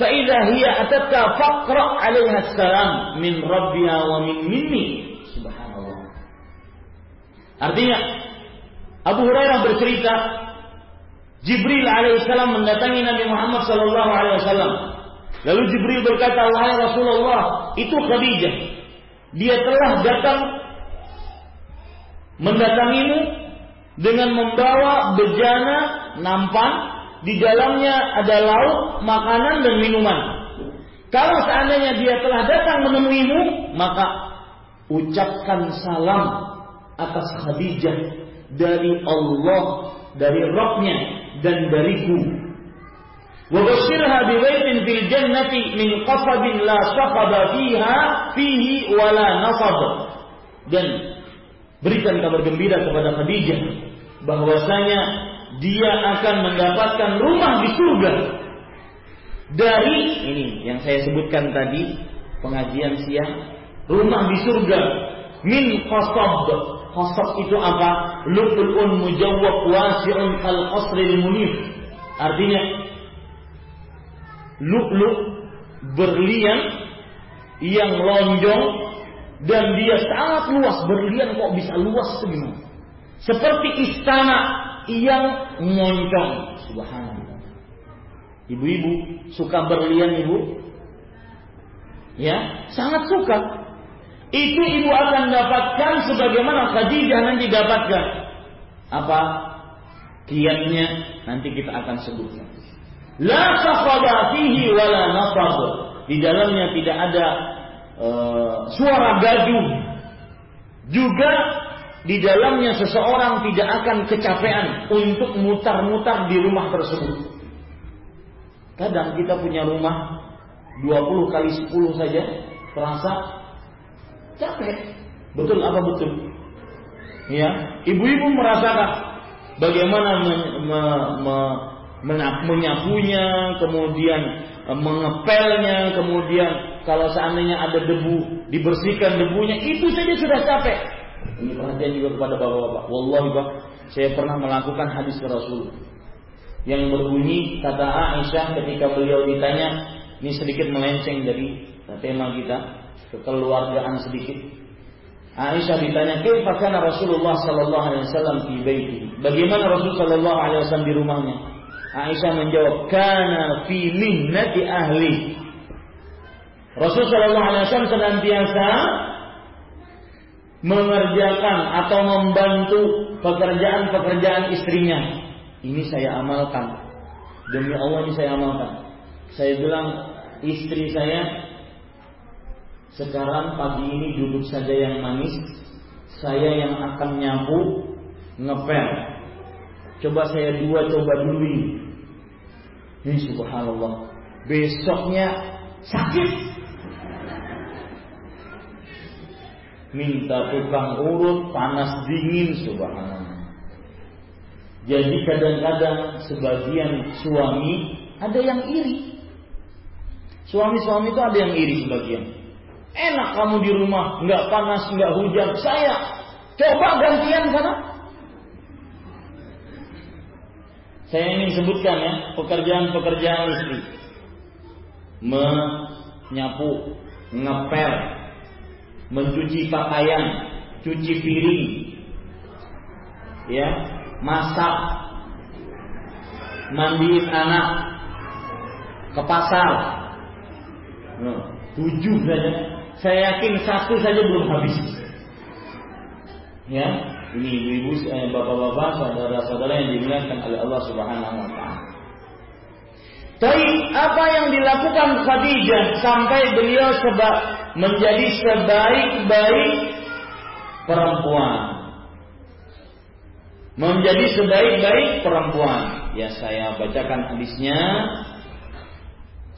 فإذا هي أتتك فاقرأ عليها السلام من ربها ومن مني سبحان الله Artinya Abu Hurairah bercerita Jibril alaihissalam mendatangi Nabi Muhammad sallallahu alaihi wasallam Lalu Jibril berkata, wahai Rasulullah, itu Khadijah. Dia telah datang mendatangimu dengan membawa bejana nampan di dalamnya ada lauk, makanan dan minuman. Kalau seandainya dia telah datang menemuimu, maka ucapkan salam atas Khadijah dari Allah, dari Rohnya dan dariku. Fil jannati min. Dan berikan kabar gembira kepada Khadijah bahwasanya dia akan mendapatkan rumah di surga. Dari ini yang saya sebutkan tadi pengajian siang rumah di surga min qasab qasab itu apa? Lu'lu'un mujawwab wasi'un kal qasril munif artinya lu'lu' berlian yang lonjong dan dia sangat luas. Berlian kok bisa luas segini? Seperti istana yang moncong subhanallah. Ibu-ibu suka berlian ibu? Ya sangat suka. Itu ibu akan dapatkan sebagaimana Khadijah nanti dapatkan. Apa? Kiatnya nanti kita akan sebutkan la fihi wala nasab. Di dalamnya tidak ada uh, suara gaduh juga di dalamnya seseorang tidak akan kecapean untuk mutar-mutar di rumah tersebut. Kadang kita punya rumah 20 kali 10 saja terasa capek. Betul apa betul? Ya, ibu-ibu merasakan bagaimana men, me, me, menyapunya, kemudian e, mengepelnya, kemudian kalau seandainya ada debu dibersihkan debunya, itu saja sudah capek. Ini perhatian juga kepada bapak-bapak. Wallahi pak, saya pernah melakukan hadis Rasul yang berbunyi kata Aisyah ketika beliau ditanya, ini sedikit melenceng dari tema kita, kekeluargaan sedikit. Aisyah ditanya, "Kaifa Rasulullah sallallahu alaihi wasallam fi baiti?" Bagaimana Rasul sallallahu alaihi wasallam di rumahnya? Aisyah menjawab, "Kana fi minnati ahli." Rasul sallallahu alaihi wasallam senantiasa mengerjakan atau membantu pekerjaan-pekerjaan istrinya. Ini saya amalkan. Demi Allah ini saya amalkan. Saya bilang istri saya sekarang pagi ini duduk saja yang manis, saya yang akan nyapu, ngepel. Coba saya dua coba dulu ini. Ini subhanallah. Besoknya sakit minta tukang urut panas dingin subhanallah. Jadi kadang-kadang sebagian suami ada yang iri. Suami-suami itu ada yang iri sebagian. Enak kamu di rumah, nggak panas, nggak hujan. Saya coba gantian sana. Saya ingin sebutkan ya pekerjaan-pekerjaan istri. Menyapu, ngepel, mencuci pakaian, cuci piring, ya, masak, mandiin anak, ke pasar, tujuh saja. Saya yakin satu saja belum habis. Ya, ini ibu-ibu, eh, bapak-bapak, saudara-saudara yang dimuliakan oleh Allah Subhanahu wa taala. Tapi apa yang dilakukan Khadijah sampai beliau sebab menjadi sebaik-baik perempuan. Menjadi sebaik-baik perempuan. Ya saya bacakan hadisnya.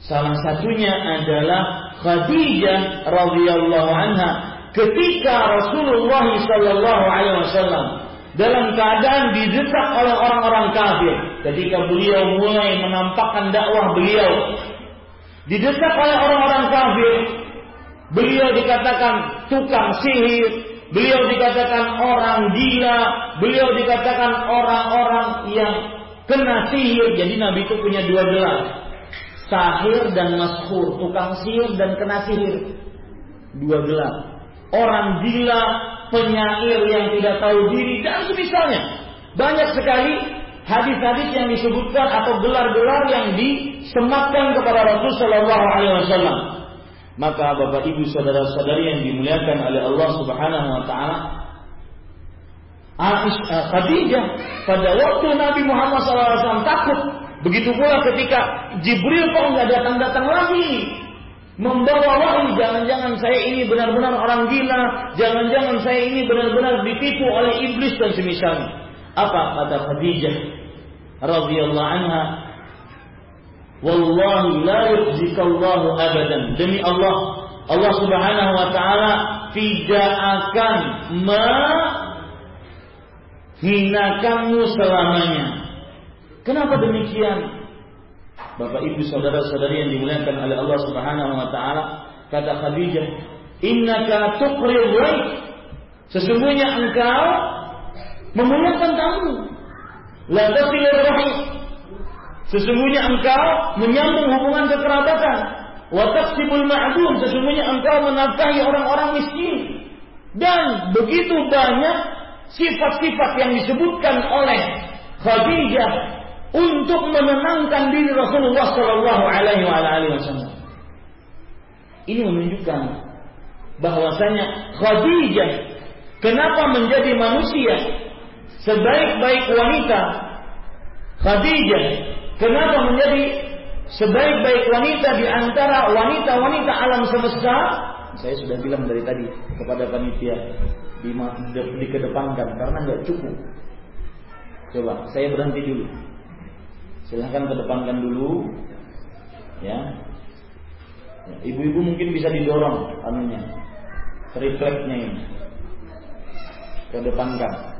Salah satunya adalah Khadijah radhiyallahu anha ketika Rasulullah sallallahu alaihi wasallam dalam keadaan didesak oleh orang-orang kafir ketika beliau mulai menampakkan dakwah beliau didesak oleh orang-orang kafir Beliau dikatakan tukang sihir, beliau dikatakan orang gila, beliau dikatakan orang-orang yang kena sihir. Jadi Nabi itu punya dua gelar. Sahir dan mashur, tukang sihir dan kena sihir. Dua gelar. Orang gila, penyair yang tidak tahu diri dan semisalnya. Banyak sekali hadis-hadis yang disebutkan atau gelar-gelar yang disematkan kepada Rasulullah SAW. Maka Bapak Ibu saudara-saudari yang dimuliakan oleh Allah Subhanahu wa taala Aisyah Khadijah pada waktu Nabi Muhammad SAW takut. Begitu pula ketika Jibril kok nggak datang-datang lagi membawa wahyu. Jangan-jangan saya ini benar-benar orang gila. Jangan-jangan saya ini benar-benar ditipu oleh iblis dan semisalnya. Apa kata Khadijah radhiyallahu anha? Wallahi la yukhzikallahu abadan. Demi Allah, Allah Subhanahu wa taala tidak akan menghinakanmu selamanya. Kenapa demikian? Bapak Ibu saudara-saudari yang dimuliakan oleh Allah Subhanahu wa taala, kata Khadijah, "Innaka tuqril Sesungguhnya engkau memuliakan tamu. La tasilur rahim. Sesungguhnya engkau menyambung hubungan kekerabatan. Wa taqsibul ma'dum. Sesungguhnya engkau menafkahi orang-orang miskin. Dan begitu banyak sifat-sifat yang disebutkan oleh Khadijah untuk menenangkan diri Rasulullah Shallallahu Alaihi Wasallam. Ini menunjukkan bahwasanya Khadijah kenapa menjadi manusia sebaik-baik wanita Khadijah kenapa menjadi sebaik-baik wanita di antara wanita-wanita alam semesta saya sudah bilang dari tadi kepada panitia di, di, dikedepankan karena nggak cukup coba saya berhenti dulu Silahkan kedepankan dulu. Ya. Ibu-ibu mungkin bisa didorong anunya. Refleksnya ini. Kedepankan.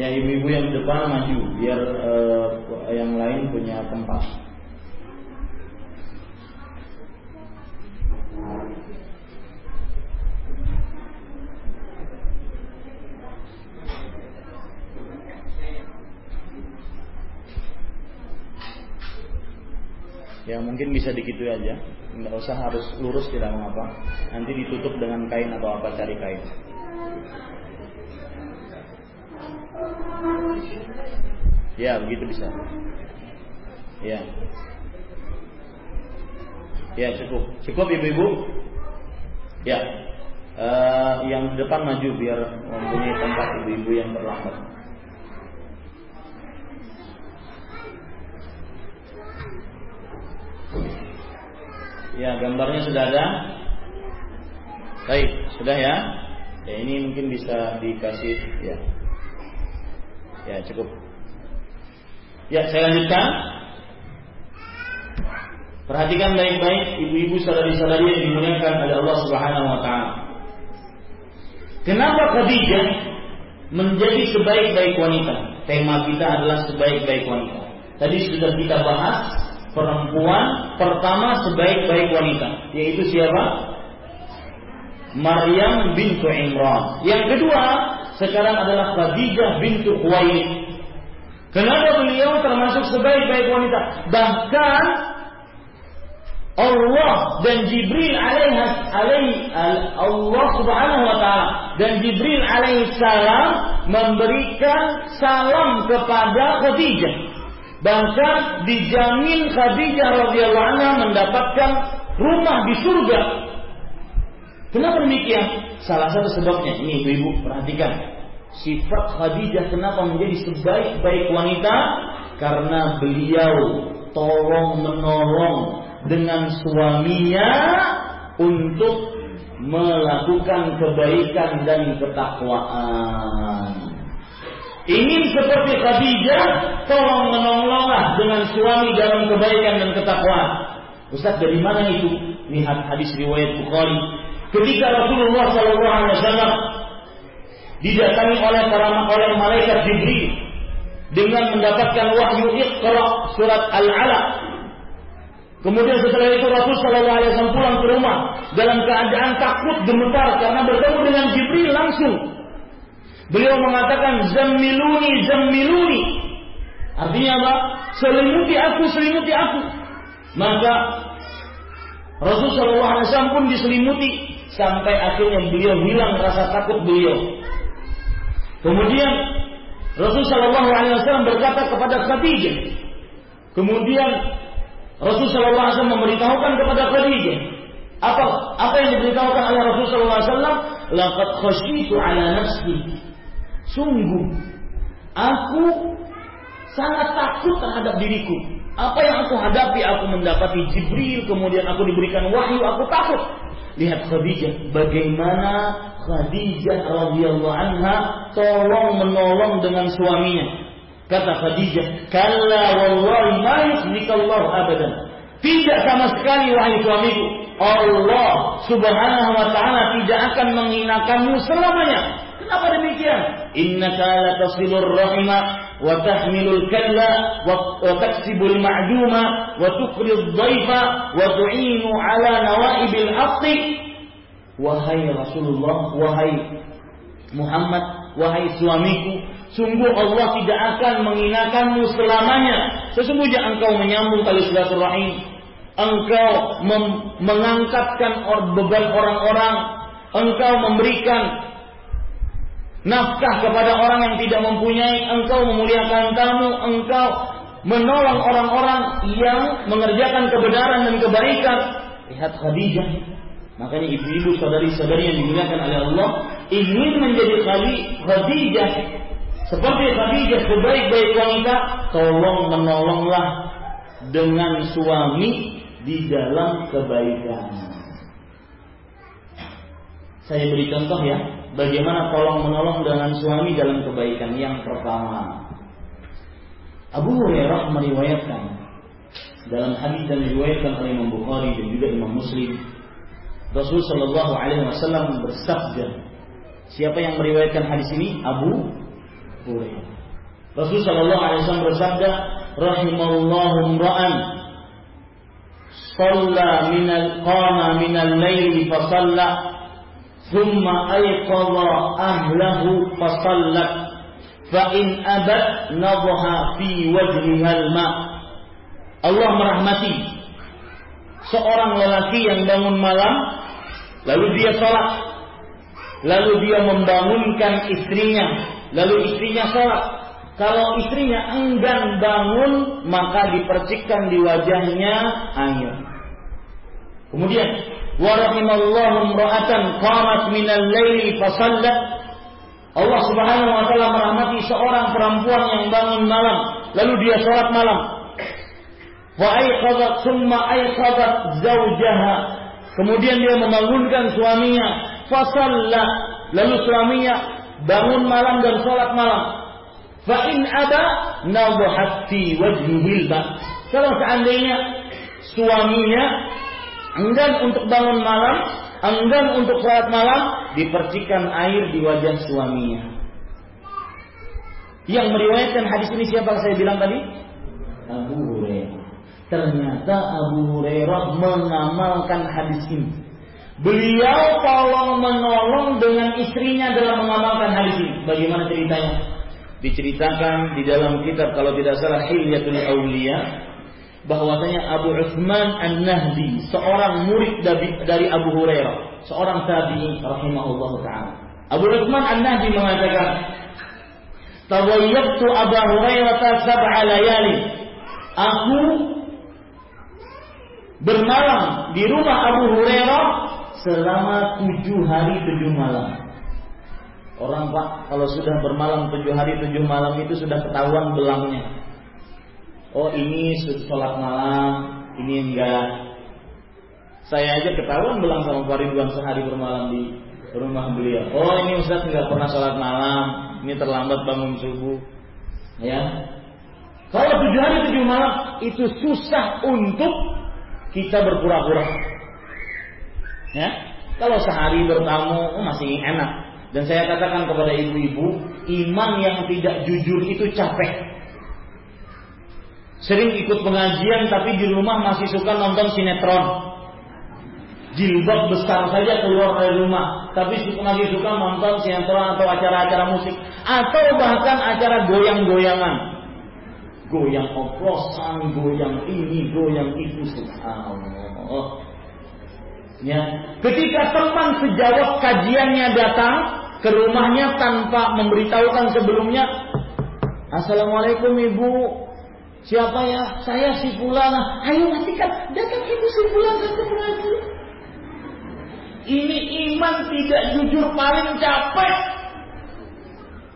Ya ibu-ibu yang depan maju biar uh, yang lain punya tempat. Ya mungkin bisa dikitu aja, nggak usah harus lurus tidak mengapa. Nanti ditutup dengan kain atau apa cari kain. Ya, begitu bisa. Ya. Ya, cukup. Cukup ibu-ibu? Ya. Uh, yang depan maju biar mempunyai tempat ibu-ibu yang terlambat. Ya, gambarnya sudah ada. Baik, sudah ya. Ya, ini mungkin bisa dikasih ya. Ya, cukup. Ya, saya lanjutkan. Perhatikan baik-baik ibu-ibu saudari-saudari yang dimuliakan oleh Allah Subhanahu wa taala. Kenapa Khadijah menjadi sebaik-baik wanita? Tema kita adalah sebaik-baik wanita. Tadi sudah kita bahas perempuan pertama sebaik-baik wanita, yaitu siapa? Maryam bintu Imran. Yang kedua, sekarang adalah Khadijah bintu Khuwailid. Kenapa beliau termasuk sebaik-baik wanita? Bahkan Allah dan Jibril alaihi alaihi Allah Subhanahu wa taala dan Jibril alaihi salam memberikan salam kepada Khadijah. Bahkan dijamin Khadijah radhiyallahu anha mendapatkan rumah di surga. Kenapa demikian? Salah satu sebabnya ini ibu-ibu perhatikan sifat Khadijah kenapa menjadi sebaik-baik wanita karena beliau tolong menolong dengan suaminya untuk melakukan kebaikan dan ketakwaan. Ingin seperti Khadijah, tolong menolonglah dengan suami dalam kebaikan dan ketakwaan. Ustaz dari mana itu? Lihat hadis riwayat Bukhari ketika Rasulullah Shallallahu Alaihi Wasallam didatangi oleh para oleh malaikat Jibril dengan mendapatkan wahyu Iqra surat Al-Alaq Kemudian setelah itu Rasul Shallallahu Alaihi Wasallam pulang ke rumah dalam keadaan takut gemetar karena bertemu dengan Jibril langsung. Beliau mengatakan zammiluni zammiluni. Artinya apa? Selimuti aku, selimuti aku. Maka Rasul Shallallahu Alaihi Wasallam pun diselimuti sampai akhirnya beliau hilang rasa takut beliau. Kemudian Rasul Shallallahu Alaihi Wasallam berkata kepada Khadijah. Kemudian Rasul Shallallahu Alaihi Wasallam memberitahukan kepada Khadijah apa apa yang diberitahukan oleh Rasul Shallallahu Alaihi Wasallam. Laqad khasyitu ala nafsi. Sungguh aku sangat takut terhadap diriku. Apa yang aku hadapi, aku mendapati Jibril, kemudian aku diberikan wahyu, aku takut. Lihat Khadijah, bagaimana Khadijah radhiyallahu anha tolong menolong dengan suaminya. Kata Khadijah, "Kalla wallahi ma yukhzikallahu abadan." Tidak sama sekali wahai suamiku, Allah Subhanahu wa taala tidak akan menghinakanmu selamanya. Kenapa demikian? Innaka la tasilur rahima taksibul ma'duma wa tuqrid dhaifa wa tu'inu ala nawaibil haqqi. Wahai Rasulullah, wahai Muhammad, wahai suamiku, Sungguh Allah tidak akan menghinakanmu selamanya. Sesungguhnya engkau menyambung tali silaturahim. Engkau mengangkatkan beban orang-orang. Engkau memberikan nafkah kepada orang yang tidak mempunyai. Engkau memuliakan tamu. Engkau menolong orang-orang yang mengerjakan kebenaran dan kebaikan. Lihat Khadijah. Makanya ibu-ibu saudari-saudari yang dimuliakan oleh Allah ingin menjadi Khadijah seperti Khadijah sebaik-baik wanita, tolong menolonglah dengan suami di dalam kebaikan. Saya beri contoh ya, bagaimana tolong menolong dengan suami dalam kebaikan. Yang pertama, Abu Hurairah meriwayatkan dalam hadis yang diriwayatkan oleh Imam Bukhari dan juga Imam Muslim, Rasul Shallallahu Alaihi Wasallam bersabda, siapa yang meriwayatkan hadis ini? Abu Hurairah. Rasul sallallahu alaihi wasallam bersabda, "Rahimallahu imra'an shalla min al-qama min al-lail fa shalla ayqadha ahlahu fa shallat fa in nadha fi wajhiha al-ma." Allah merahmati seorang lelaki yang bangun malam lalu dia sholat lalu dia membangunkan istrinya Lalu istrinya sholat. Kalau istrinya enggan bangun, maka dipercikkan di wajahnya air. Kemudian, warahimallahu imra'atan qamat minal laili fasallat. Allah Subhanahu wa taala merahmati seorang perempuan yang bangun malam, lalu dia sholat malam. Wa aiqadat summa aiqadat zaujaha. Kemudian dia membangunkan suaminya, fasalla. Lalu suaminya bangun malam dan sholat malam. Fa in ada nadhat fi wajhihil Kalau seandainya suaminya enggan untuk bangun malam, enggan untuk sholat malam, dipercikan air di wajah suaminya. Yang meriwayatkan hadis ini siapa saya bilang tadi? Abu Hurairah. Ternyata Abu Hurairah mengamalkan hadis ini. Beliau tolong menolong dengan istrinya dalam mengamalkan hadis ini. Bagaimana ceritanya? Diceritakan di dalam kitab kalau tidak salah Hilyatul Auliya bahwasanya Abu Utsman An-Nahdi, seorang murid dari Abu Hurairah, seorang tabi'in rahimahullah taala. Abu Utsman An-Nahdi mengatakan, "Tawayyabtu Abu Hurairah sab'a layali." Aku bermalam di rumah Abu Hurairah selama tujuh hari tujuh malam. Orang pak kalau sudah bermalam tujuh hari tujuh malam itu sudah ketahuan belangnya. Oh ini sholat malam, ini enggak. Saya aja ketahuan belang sama Pak Ridwan sehari bermalam di rumah beliau. Oh ini Ustaz nggak pernah sholat malam, ini terlambat bangun subuh. Ya, kalau tujuh hari tujuh malam itu susah untuk kita berpura-pura. Ya, kalau sehari bertamu oh masih enak. Dan saya katakan kepada ibu-ibu, iman yang tidak jujur itu capek. Sering ikut pengajian tapi di rumah masih suka nonton sinetron. Jilbab besar saja keluar dari rumah, tapi masih suka nonton sinetron atau acara-acara musik atau bahkan acara goyang-goyangan. Goyang oplosan, goyang ini, goyang itu, subhanallah. Ya, ketika teman sejawat kajiannya datang ke rumahnya tanpa memberitahukan sebelumnya, Assalamualaikum ibu, siapa ya? Saya si Fulana. Ayo matikan, datang ibu si Fulana ke pengaji. Ini iman tidak jujur paling capek.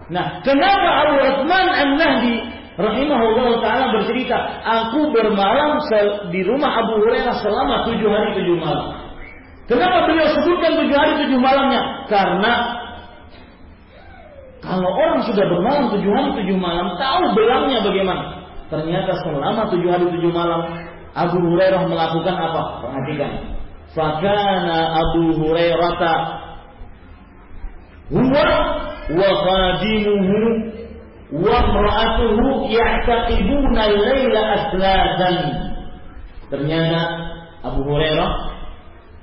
Nah, kenapa Abu Utsman An-Nahdi rahimahullah taala bercerita, aku bermalam di rumah Abu Hurairah selama tujuh hari tujuh malam. Kenapa beliau sebutkan tujuh hari tujuh malamnya? Karena kalau orang sudah bermalam tujuh hari tujuh malam, tahu belangnya bagaimana. Ternyata selama tujuh hari tujuh malam, Abu Hurairah melakukan apa? Perhatikan. Fakana Abu Hurairah huwa wa khadimuhu wa imra'atuhu ya'taqibuna al-laila asladan. Ternyata Abu Hurairah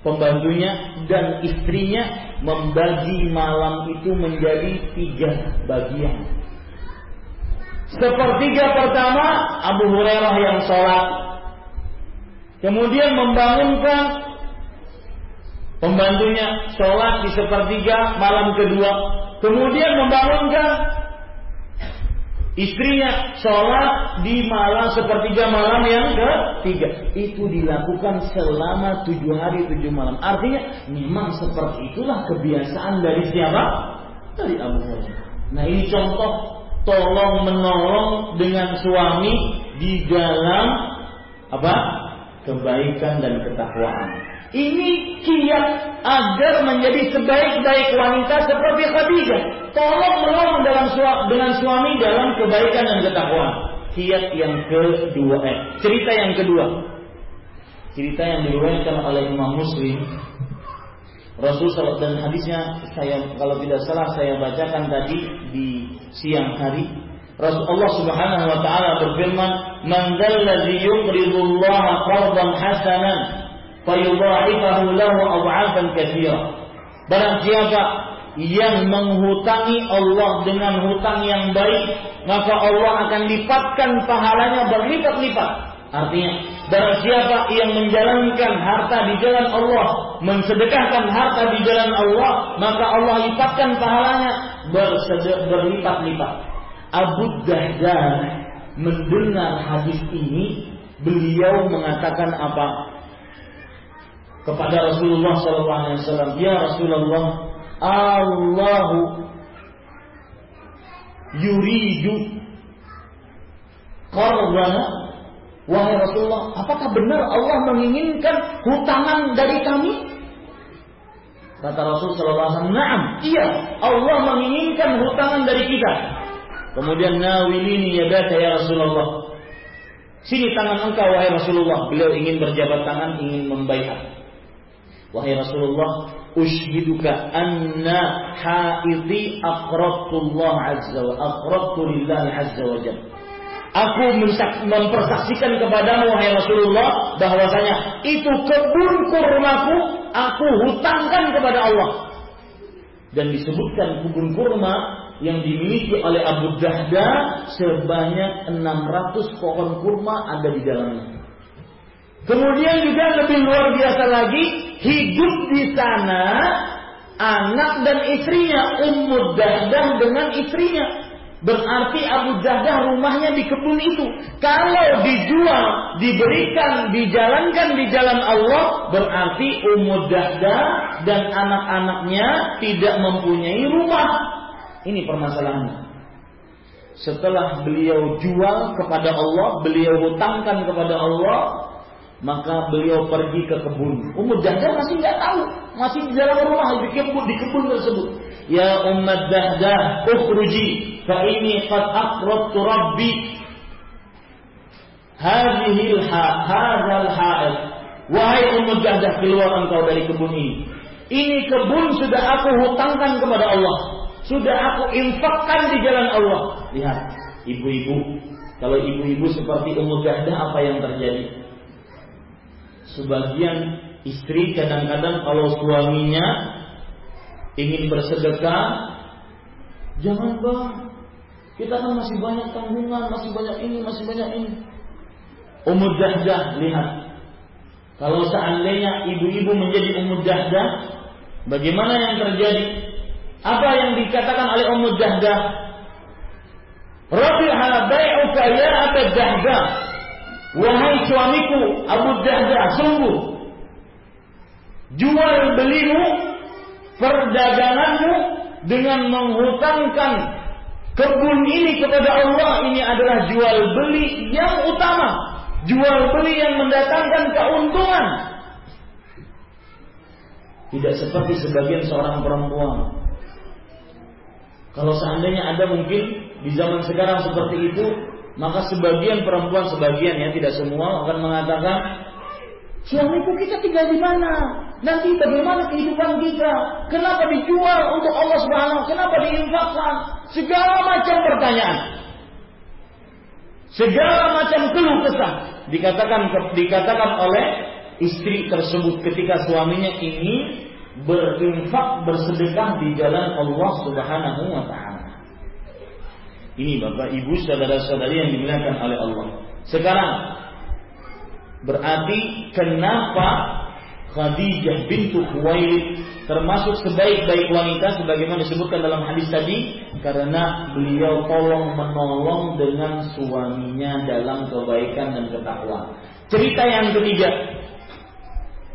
pembantunya dan istrinya membagi malam itu menjadi tiga bagian. Sepertiga pertama Abu Hurairah yang sholat, kemudian membangunkan pembantunya sholat di sepertiga malam kedua, kemudian membangunkan Istrinya sholat di malam sepertiga malam yang ketiga. Itu dilakukan selama tujuh hari tujuh malam. Artinya memang seperti itulah kebiasaan dari siapa? Dari Abu Hurairah. Nah ini contoh tolong menolong dengan suami di dalam apa? Kebaikan dan ketakwaan. Ini kiat agar menjadi sebaik-baik wanita seperti Khadijah. Tolong menolong dalam dengan suami dalam kebaikan dan ketakwaan. Kiat yang kedua, eh, cerita yang kedua. Cerita yang diriwayatkan oleh Imam Muslim. Rasul dan hadisnya saya kalau tidak salah saya bacakan tadi di siang hari. Rasulullah Subhanahu wa taala berfirman, "Man dzalladzi yuqridu Allah qardan hasanan fayudha'ifahu lahu ad'afan katsira. Barang siapa yang menghutangi Allah dengan hutang yang baik, maka Allah akan lipatkan pahalanya berlipat-lipat. Artinya, barang siapa yang menjalankan harta di jalan Allah, mensedekahkan harta di jalan Allah, maka Allah lipatkan pahalanya berlipat-lipat. Abu Dahdah mendengar hadis ini, beliau mengatakan apa? kepada Rasulullah SAW, Ya Rasulullah, Allahu yuridu qardana Wahai Rasulullah, apakah benar Allah menginginkan hutangan dari kami? Kata Rasul SAW, Naam, iya, Allah menginginkan hutangan dari kita. Kemudian nawilini yadaka ya Rasulullah. Sini tangan engkau wahai Rasulullah. Beliau ingin berjabat tangan, ingin membaiat. Wahai Rasulullah, ushiduka anna haidhi aqrabtullah azza wa aqrabtu lillahi azza wa jalla. Aku mempersaksikan kepadamu wahai Rasulullah bahwasanya itu kebun kurmaku aku hutangkan kepada Allah. Dan disebutkan kebun kurma yang dimiliki oleh Abu Dahda sebanyak 600 pohon kurma ada di dalamnya. Kemudian juga lebih luar biasa lagi, hidup di sana anak dan istrinya, Ummu Dahdah dengan istrinya. Berarti Abu Dahdah rumahnya di kebun itu. Kalau dijual, diberikan, dijalankan di jalan Allah, berarti Ummu Dahdah dan anak-anaknya tidak mempunyai rumah. Ini permasalahannya. Setelah beliau jual kepada Allah, beliau hutangkan kepada Allah, maka beliau pergi ke kebun. Ummu Dahdah masih nggak tahu, masih di dalam rumah di kebun di kebun tersebut. Ya Ummu Dahdah, ukhruji fa ini qad aqradtu rabbi hadhihi al ha'id. Wahai Ummu Dahdah, keluar engkau dari kebun ini. Ini kebun sudah aku hutangkan kepada Allah. Sudah aku infakkan di jalan Allah. Lihat, ibu-ibu. Kalau ibu-ibu seperti Ummu Jahdah apa yang terjadi? Sebagian istri kadang-kadang kalau suaminya ingin bersedekah, jangan bang, kita kan masih banyak tanggungan, masih banyak ini, masih banyak ini. Ummu Jahdah lihat, kalau seandainya ibu-ibu menjadi Ummu Jahdah, bagaimana yang terjadi? Apa yang dikatakan oleh Ummu Jahdah? Rabiha bai'uka ya Abu Jahdah. Wahai suamiku Abu Jahdah, sungguh jual belimu perdaganganmu dengan menghutangkan kebun ini kepada Allah ini adalah jual beli yang utama jual beli yang mendatangkan keuntungan. Tidak seperti sebagian seorang perempuan. Kalau seandainya ada mungkin di zaman sekarang seperti itu, maka sebagian perempuan sebagian ya tidak semua akan mengatakan suamiku kita tinggal di mana? Nanti bagaimana kehidupan kita? Kenapa dijual untuk Allah Subhanahu? Kenapa diinfakkan? Segala macam pertanyaan. Segala macam keluh kesah dikatakan dikatakan oleh istri tersebut ketika suaminya ingin berinfak bersedekah di jalan Allah Subhanahu wa taala. Ini Bapak Ibu saudara-saudari yang dimuliakan oleh Allah. Sekarang berarti kenapa Khadijah bintu Khuwailid termasuk sebaik-baik wanita sebagaimana disebutkan dalam hadis tadi karena beliau tolong menolong dengan suaminya dalam kebaikan dan ketakwaan. Cerita yang ketiga,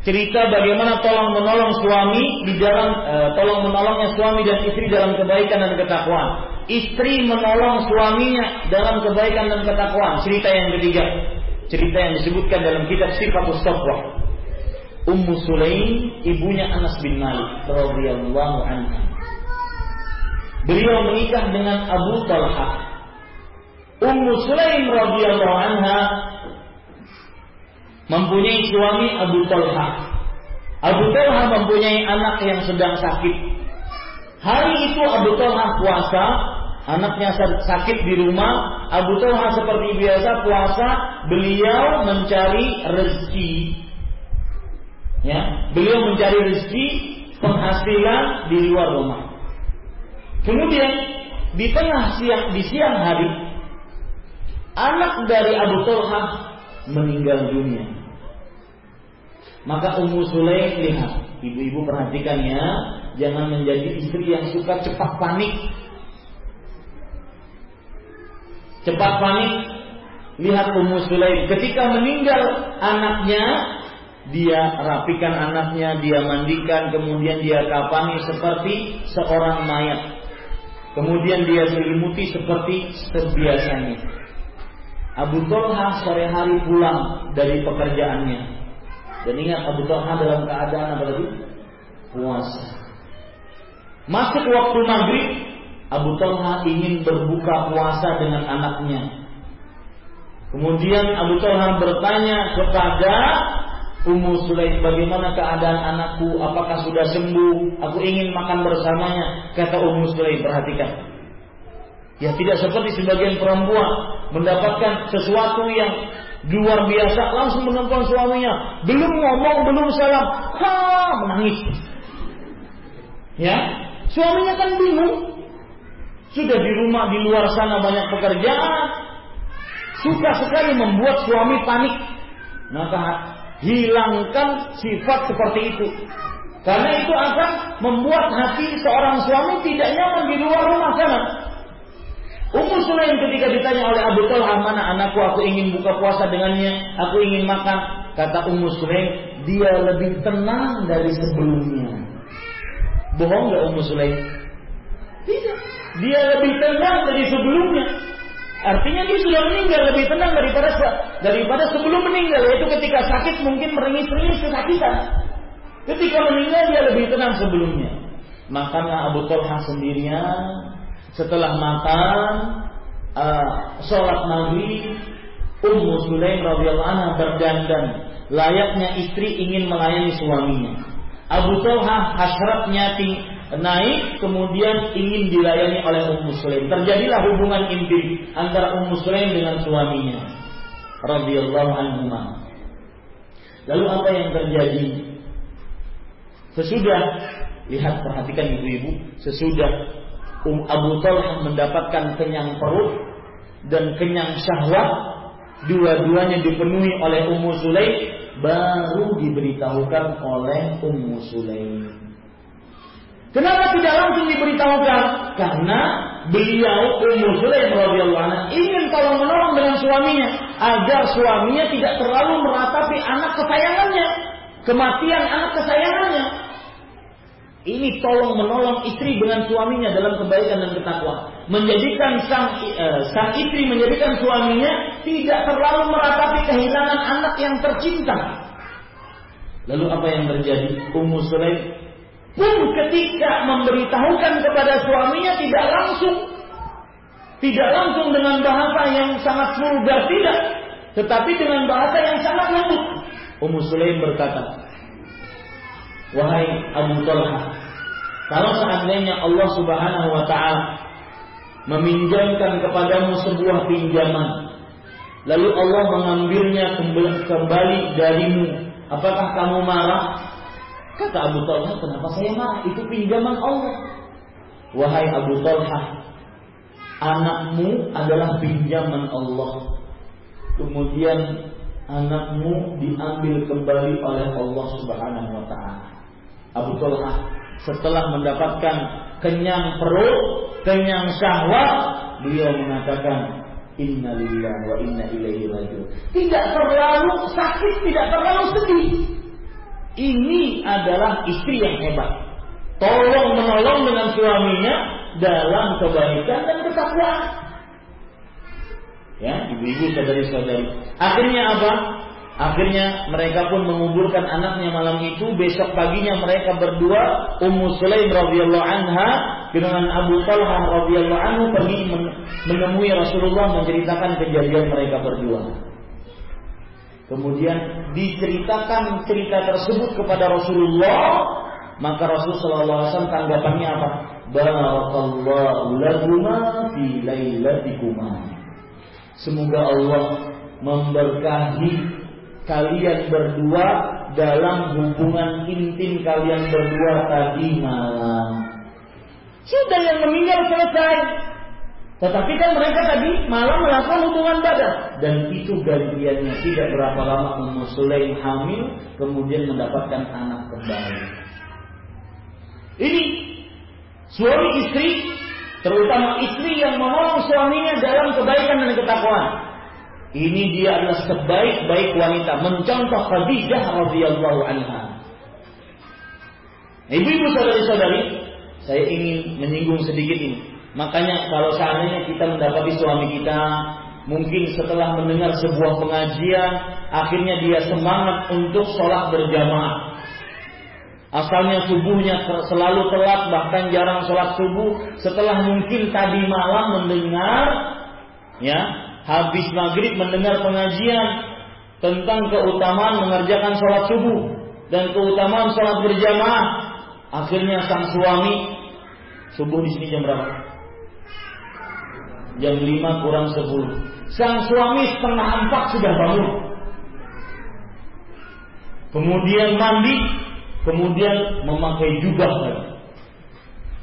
cerita bagaimana tolong menolong suami di dalam e, tolong menolongnya suami dan istri dalam kebaikan dan ketakwaan. Istri menolong suaminya dalam kebaikan dan ketakwaan. Cerita yang ketiga, cerita yang disebutkan dalam kitab Sifatus Safwah. Ummu Sulaim, ibunya Anas bin Malik radhiyallahu anha beliau menikah dengan Abu Talha. Ummu Sulaim radhiyallahu anha mempunyai suami Abu Talha. Abu Talha mempunyai anak yang sedang sakit. Hari itu Abu Talha puasa, anaknya sakit di rumah. Abu Talha seperti biasa puasa, beliau mencari rezeki. Ya, beliau mencari rezeki penghasilan di luar rumah. Kemudian di tengah siang di siang hari anak dari Abu Talha meninggal dunia. Maka Ummu Sulaim lihat, ibu-ibu perhatikan ya, jangan menjadi istri yang suka cepat panik. Cepat panik. Lihat Ummu Sulaim ketika meninggal anaknya, dia rapikan anaknya, dia mandikan, kemudian dia kapani seperti seorang mayat. Kemudian dia selimuti seperti sebiasanya. Abu Talha sore hari pulang dari pekerjaannya. Dan ingat Abu Talha dalam keadaan apa tadi? Puasa. Masuk waktu maghrib, Abu Talha ingin berbuka puasa dengan anaknya. Kemudian Abu Talha bertanya kepada Ummu Sulaim, bagaimana keadaan anakku? Apakah sudah sembuh? Aku ingin makan bersamanya. Kata Ummu Sulaim, perhatikan. Ya tidak seperti sebagian perempuan mendapatkan sesuatu yang luar biasa langsung menonton suaminya. Belum ngomong, belum salam, ha menangis. Ya, suaminya kan bingung. Sudah di rumah di luar sana banyak pekerjaan. Suka sekali membuat suami panik. Maka hilangkan sifat seperti itu. Karena itu akan membuat hati seorang suami tidak nyaman di luar rumah sana. Ummu Sulaim ketika ditanya oleh Abu Talha mana anakku aku ingin buka puasa dengannya, aku ingin makan. Kata Ummu Sulaim, dia lebih tenang dari sebelumnya. Bohong nggak Ummu Sulaim? Tidak. Dia lebih tenang dari sebelumnya. Artinya dia sudah meninggal lebih tenang daripada daripada sebelum meninggal yaitu ketika sakit mungkin meringis-ringis kesakitan. Ketika meninggal dia lebih tenang sebelumnya. Makanlah Abu Talha sendirian. Setelah makan uh, sholat maghrib Ummu Sulaim radhiyallahu anha berdandan layaknya istri ingin melayani suaminya. Abu Talha hasratnya naik kemudian ingin dilayani oleh Ummu Sulaim. Terjadilah hubungan intim antara Ummu Sulaim dengan suaminya. Radhiyallahu anhu. Lalu apa yang terjadi? Sesudah lihat perhatikan ibu-ibu, sesudah Um Abu Talha mendapatkan kenyang perut dan kenyang syahwat, dua-duanya dipenuhi oleh Ummu Sulaim, baru diberitahukan oleh Ummu Sulaim. Kenapa tidak langsung diberitahukan? Karena beliau Ummu Sulaim radhiyallahu anha ingin tolong menolong dengan suaminya agar suaminya tidak terlalu meratapi anak kesayangannya, kematian anak kesayangannya. Ini tolong menolong istri dengan suaminya dalam kebaikan dan ketakwaan. Menjadikan sang, uh, sang istri menjadikan suaminya tidak terlalu meratapi kehilangan anak yang tercinta. Lalu apa yang terjadi? Ummu Sulaim pun ketika memberitahukan kepada suaminya tidak langsung tidak langsung dengan bahasa yang sangat vulgar tidak, tetapi dengan bahasa yang sangat lembut. Ummu Sulaim berkata, Wahai Abu Talha, kalau seandainya Allah Subhanahu wa taala meminjamkan kepadamu sebuah pinjaman, lalu Allah mengambilnya kembali darimu, apakah kamu marah? Kata Abu Talha, kenapa saya marah? Itu pinjaman Allah. Wahai Abu Talha, anakmu adalah pinjaman Allah. Kemudian anakmu diambil kembali oleh Allah Subhanahu wa taala. Abu Talha setelah mendapatkan kenyang perut, kenyang syahwat, beliau mengatakan Inna lillahi wa inna ilaihi rajiun. Tidak terlalu sakit, tidak terlalu sedih. Ini adalah istri yang hebat. Tolong menolong dengan suaminya dalam kebaikan dan ketakwaan. Ya, ibu-ibu saudari-saudari. Akhirnya apa? Akhirnya mereka pun menguburkan anaknya malam itu. Besok paginya mereka berdua, Ummu Sulaim radhiyallahu anha dengan Abu Talha radhiyallahu anhu pergi menemui Rasulullah menceritakan kejadian mereka berdua. Kemudian diceritakan cerita tersebut kepada Rasulullah, maka Rasulullah SAW tanggapannya apa? Barakallahu lahuma fi. Semoga Allah memberkahi kalian berdua dalam hubungan intim kalian berdua tadi malam. Sudah yang meninggal selesai. Tetapi kan mereka tadi malam melakukan hubungan badan dan itu gantiannya tidak berapa lama Ummu Sulaim hamil kemudian mendapatkan anak kembali. Ini suami istri terutama istri yang menolong suaminya dalam kebaikan dan ketakwaan. Ini dia adalah sebaik-baik wanita mencontoh Khadijah radhiyallahu anha. Ibu-ibu saudari-saudari, saya ingin menyinggung sedikit ini. Makanya kalau seandainya kita mendapati suami kita mungkin setelah mendengar sebuah pengajian, akhirnya dia semangat untuk sholat berjamaah. Asalnya subuhnya selalu telat, bahkan jarang sholat subuh. Setelah mungkin tadi malam mendengar, ya habis maghrib mendengar pengajian tentang keutamaan mengerjakan sholat subuh dan keutamaan sholat berjamaah. Akhirnya sang suami subuh di sini jam berapa? Jam 5 kurang 10. Sang suami setengah empat sudah bangun. Kemudian mandi, kemudian memakai jubah.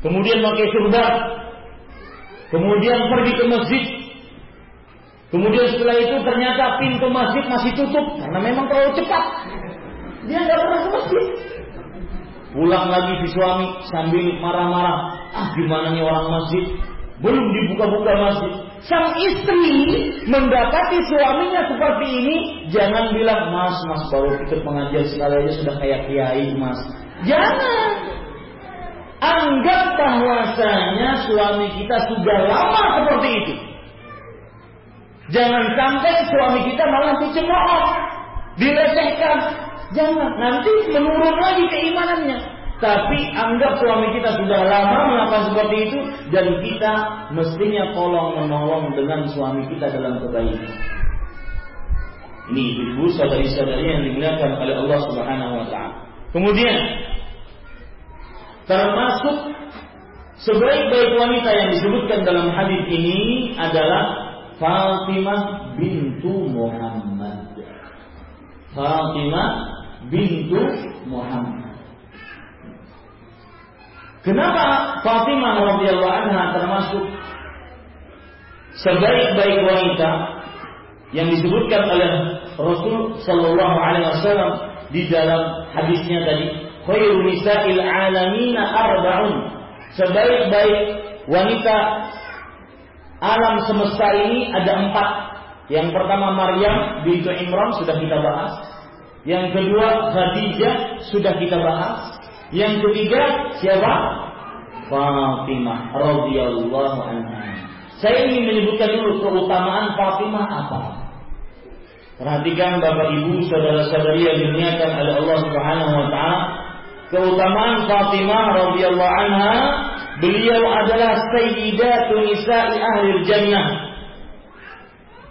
Kemudian memakai serban. Kemudian pergi ke masjid Kemudian setelah itu ternyata pintu masjid masih tutup karena memang terlalu cepat. Dia nggak pernah ke masjid. Pulang lagi si suami sambil marah-marah. Ah gimana nih orang masjid? Belum dibuka-buka masjid. Sang istri mendapati suaminya seperti ini, jangan bilang mas, mas baru ikut pengajian sekali aja sudah kayak kiai mas. Jangan. Anggap bahwasanya suami kita sudah lama seperti itu. Jangan sampai suami kita malah dicemooh, dilecehkan. Jangan, nanti menurun lagi keimanannya. Tapi anggap suami kita sudah lama melakukan seperti itu dan kita mestinya tolong menolong dengan suami kita dalam kebaikan. Ini ibu saudari-saudari yang dimuliakan oleh Allah Subhanahu wa taala. Kemudian Termasuk sebaik-baik wanita yang disebutkan dalam hadis ini adalah Fatimah bintu Muhammad. Fatimah bintu Muhammad. Kenapa Fatimah radhiyallahu anha termasuk sebaik-baik wanita yang disebutkan oleh Rasul sallallahu alaihi wasallam di dalam hadisnya tadi? Khairu nisa'il alamin arba'un. Sebaik-baik wanita alam semesta ini ada empat. Yang pertama Maryam bintu Imran sudah kita bahas. Yang kedua Khadijah sudah kita bahas yang ketiga siapa Fatimah radhiyallahu anha saya ingin menyebutkan dulu keutamaan Fatimah apa. Perhatikan Bapak Ibu, saudara-saudari yang dimuliakan oleh Allah Subhanahu wa taala. Keutamaan Fatimah radhiyallahu anha, beliau adalah sayyidatu nisa'i ahli jannah.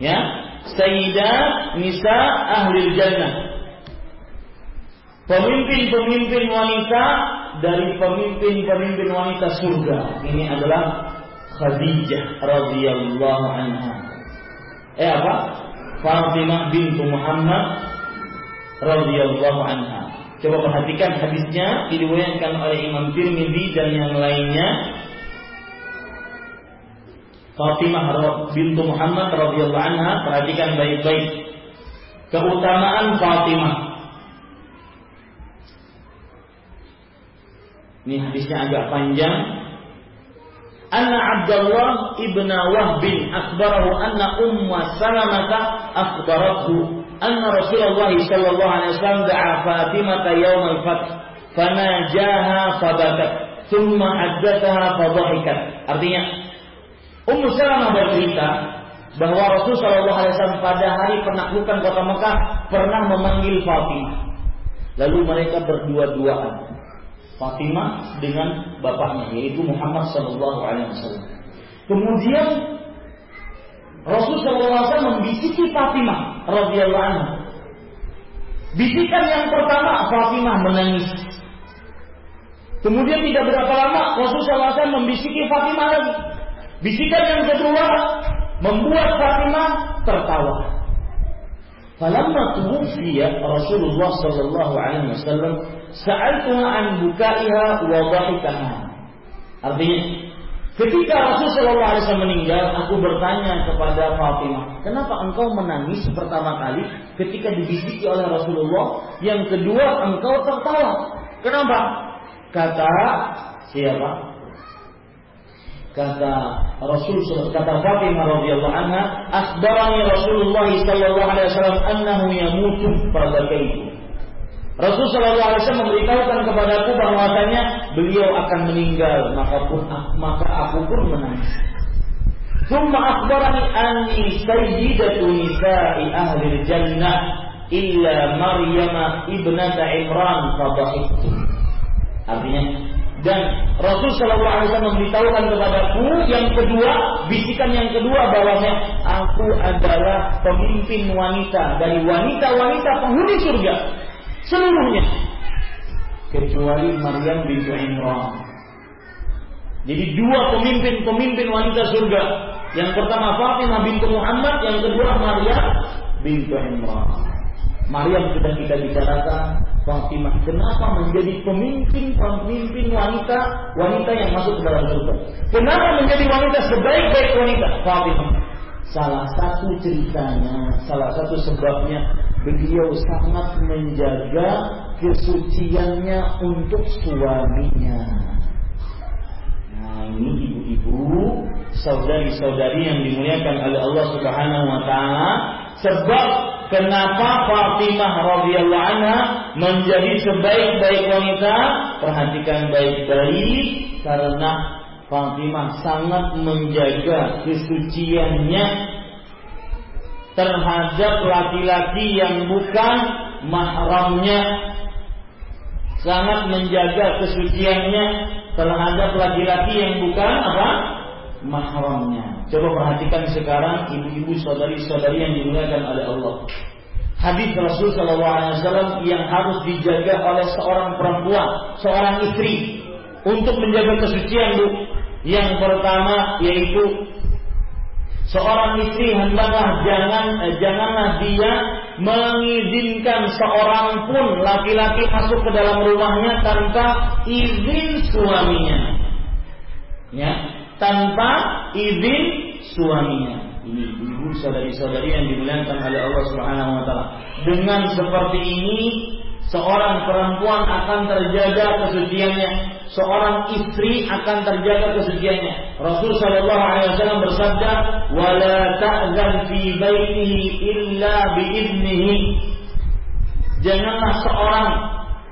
Ya, sayyidat nisa ahli jannah. Pemimpin-pemimpin wanita dari pemimpin-pemimpin wanita surga. Ini adalah Khadijah radhiyallahu anha. Eh apa? Fatimah bintu Muhammad radhiyallahu anha. Coba perhatikan hadisnya diriwayatkan oleh Imam Tirmidzi dan yang lainnya. Fatimah bintu Muhammad radhiyallahu anha, perhatikan baik-baik keutamaan Fatimah. Ini hadisnya agak panjang, anna Abdullah ibn Wahb akhbarahu anna Umma Salamah akhbarathu anna Rasulullah sallallahu alaihi wasallam da'a Fatimah yawm al-fath fanajaha fabakat thumma haddathaha fadhahikat. Artinya Ummu Salamah bercerita bahwa Rasul Shallallahu Alaihi Wasallam pada hari penaklukan kota Mekah pernah memanggil Fatimah. Lalu mereka berdua-duaan Fatimah dengan bapaknya yaitu Muhammad sallallahu alaihi wasallam. Kemudian Rasul sallallahu alaihi wasallam membisiki Fatimah radhiyallahu anha. Bisikan yang pertama Fatimah menangis. Kemudian tidak berapa lama Rasul sallallahu alaihi wasallam membisiki Fatimah lagi. Bisikan yang kedua membuat Fatimah tertawa. Falamma tuwfiya Rasulullah sallallahu alaihi wasallam sa'altuha an bukaiha wa dhahikaha. Artinya, ketika Rasul sallallahu meninggal, aku bertanya kepada Fatimah, "Kenapa engkau menangis pertama kali ketika dibisiki oleh Rasulullah? Yang kedua, engkau tertawa. Kenapa?" Kata siapa? kata Rasul kata Fatimah radhiyallahu anha akhbarani Rasulullah sallallahu alaihi wasallam annahu yamutu fabakaitu Rasul sallallahu alaihi wasallam memberitahukan kepadaku bahwasanya beliau akan meninggal maka pun maka aku pun menangis. Thumma akhbarani anni sayyidatu nisa'i ahli jannah illa Maryam ibnata Imran fadhahiktu Artinya dan Rasul Shallallahu Alaihi Wasallam memberitahukan kepadaku yang kedua, bisikan yang kedua bahwasanya aku adalah pemimpin wanita dari wanita-wanita penghuni surga seluruhnya kecuali Maryam bintu Imran. Jadi dua pemimpin-pemimpin wanita surga. Yang pertama Fatimah bintu Muhammad, yang kedua Maryam bintu Imran. Maryam sudah kita bicarakan Fatimah. Kenapa menjadi pemimpin pemimpin wanita wanita yang masuk ke dalam surga? Kenapa menjadi wanita sebaik-baik wanita? Fatimah. Salah satu ceritanya, salah satu sebabnya beliau sangat menjaga kesuciannya untuk suaminya. Nah ini ibu-ibu, saudari-saudari yang dimuliakan oleh Allah Subhanahu Wa Taala, sebab Kenapa Fatimah radhiyallahu anha menjadi sebaik-baik wanita? Perhatikan baik-baik karena Fatimah sangat menjaga kesuciannya terhadap laki-laki yang bukan mahramnya. Sangat menjaga kesuciannya terhadap laki-laki yang bukan apa? mahramnya. Coba perhatikan sekarang ibu-ibu saudari-saudari yang dimuliakan oleh Allah. Hadis Rasul Wasallam yang harus dijaga oleh seorang perempuan, seorang istri. untuk menjaga kesucian bu. Yang pertama yaitu seorang istri hendaklah jangan eh, janganlah dia mengizinkan seorang pun laki-laki masuk ke dalam rumahnya tanpa izin suaminya. Ya, tanpa izin suaminya. Ini ibu saudari-saudari yang dimuliakan oleh Allah Subhanahu wa taala. Dengan seperti ini seorang perempuan akan terjaga kesuciannya, seorang istri akan terjaga kesuciannya. Rasul sallallahu alaihi wasallam bersabda, "Wala ta'zan fi baitihi illa biiznihi." Janganlah seorang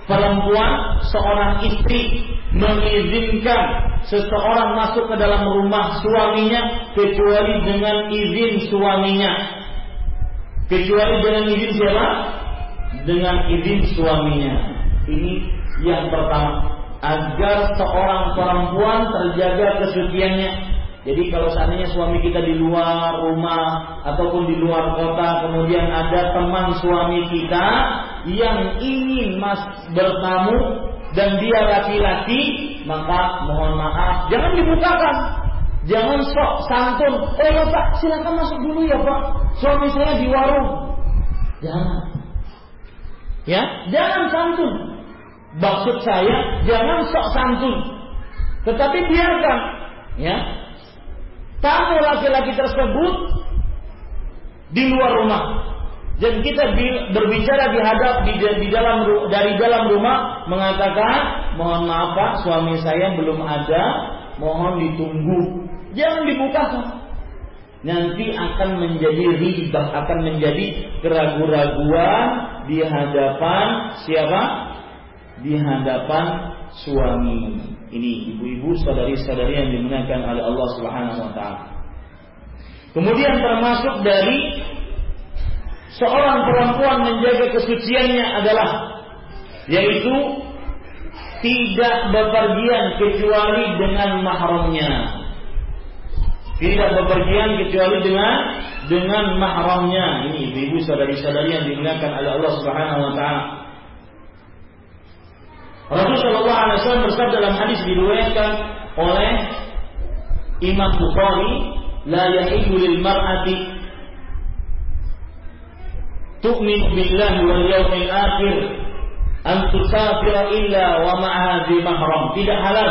perempuan, seorang istri mengizinkan seseorang masuk ke dalam rumah suaminya kecuali dengan izin suaminya. Kecuali dengan izin siapa? Dengan izin suaminya. Ini yang pertama, agar seorang perempuan terjaga kesuciannya. Jadi kalau seandainya suami kita di luar rumah ataupun di luar kota, kemudian ada teman suami kita yang ingin mas bertamu dan dia laki-laki, maka mohon maaf, jangan dibukakan. Jangan sok santun. Oh ya Pak, silakan masuk dulu ya Pak. Suami saya di warung. Jangan. Ya, jangan santun. Maksud saya jangan sok santun. Tetapi biarkan ya. Tamu laki-laki tersebut di luar rumah dan kita berbicara di hadap di, di dalam dari dalam rumah mengatakan mohon maaf Pak suami saya belum ada mohon ditunggu jangan dibukakan nanti akan menjadi ribah akan menjadi keraguan-raguan di hadapan siapa? Di hadapan suami. Ini ibu-ibu saudari-saudari yang dimuliakan oleh Allah Subhanahu wa taala. Kemudian termasuk dari seorang perempuan menjaga kesuciannya adalah yaitu tidak bepergian kecuali dengan mahramnya. Tidak bepergian kecuali dengan dengan mahramnya. Ini ibu-ibu saudari-saudari yang dimuliakan oleh Allah Subhanahu wa taala. Rasul sallallahu alaihi wasallam bersabda dalam hadis diriwayatkan oleh Imam Bukhari, "La yahillu lil mar'ati tu'min billahi wal yawmil akhir an tusafira illa wa ma'aha mahram." Tidak halal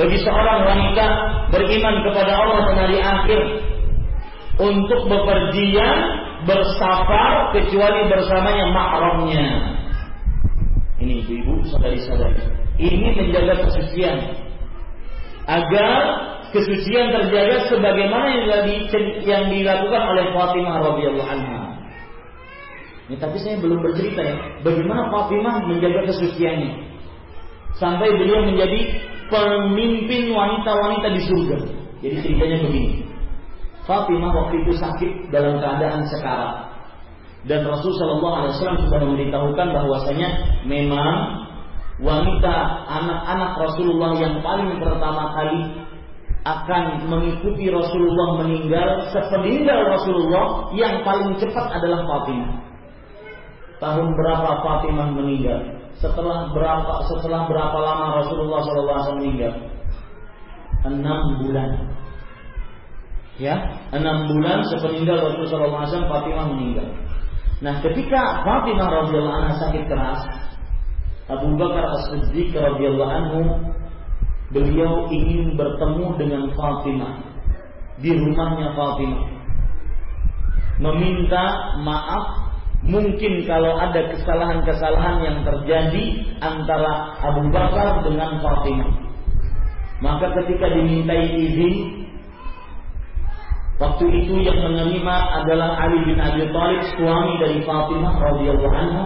bagi seorang wanita beriman kepada Allah dan hari akhir untuk bepergian bersafar kecuali bersamanya mahramnya. Ini ibu-ibu, saudari-saudari. Ini menjaga kesucian agar kesucian terjaga sebagaimana yang, dilakukan oleh Fatimah radhiyallahu anha. Ini tapi saya belum bercerita ya, bagaimana Fatimah menjaga kesuciannya sampai beliau menjadi pemimpin wanita-wanita di surga. Jadi ceritanya begini. Fatimah waktu itu sakit dalam keadaan sekarat. Dan Rasul Shallallahu Alaihi Wasallam sudah memberitahukan bahwasanya memang wanita anak-anak Rasulullah yang paling pertama kali akan mengikuti Rasulullah meninggal sepeninggal Rasulullah yang paling cepat adalah Fatimah. Tahun berapa Fatimah meninggal? Setelah berapa setelah berapa lama Rasulullah SAW meninggal? Enam bulan ya enam bulan sepeninggal Rasulullah SAW Fatimah meninggal. Nah ketika Fatimah radhiyallahu anha sakit keras, Abu Bakar As-Siddiq radhiyallahu anhu beliau ingin bertemu dengan Fatimah di rumahnya Fatimah. Meminta maaf mungkin kalau ada kesalahan-kesalahan yang terjadi antara Abu Bakar dengan Fatimah. Maka ketika dimintai izin Waktu itu yang menerima adalah Ali bin Abi Thalib suami dari Fatimah radhiyallahu anha.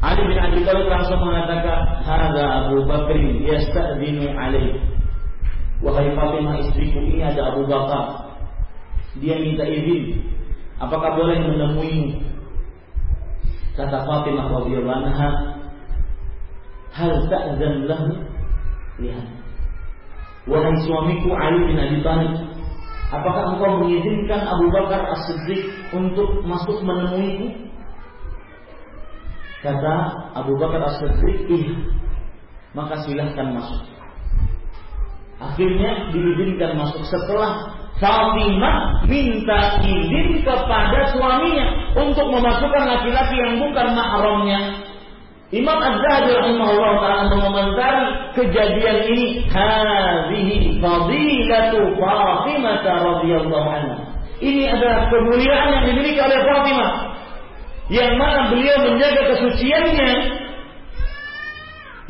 Ali bin Abi Thalib langsung mengatakan, "Hadza Abu Bakr yasta'dinu alaih." Wahai Fatimah istriku ini ada Abu Bakar. Dia minta izin. Apakah boleh menemuimu? Kata Fatimah radhiyallahu anha, "Hal ta'zan lahu?" Lihat. Wahai suamiku Ali bin Abi Thalib, Apakah engkau mengizinkan Abu Bakar As-Siddiq untuk masuk menemuiku? Kata Abu Bakar As-Siddiq, iya. maka silahkan masuk. Akhirnya diizinkan masuk setelah Fatimah minta izin kepada suaminya untuk memasukkan laki-laki yang bukan mahramnya. Imam Az-Zahabi rahimahullah taala mengomentari kejadian ini, hadhihi fadilatu Fatimah radhiyallahu anha. Ini adalah kemuliaan yang dimiliki oleh Fatimah. Yang mana beliau menjaga kesuciannya.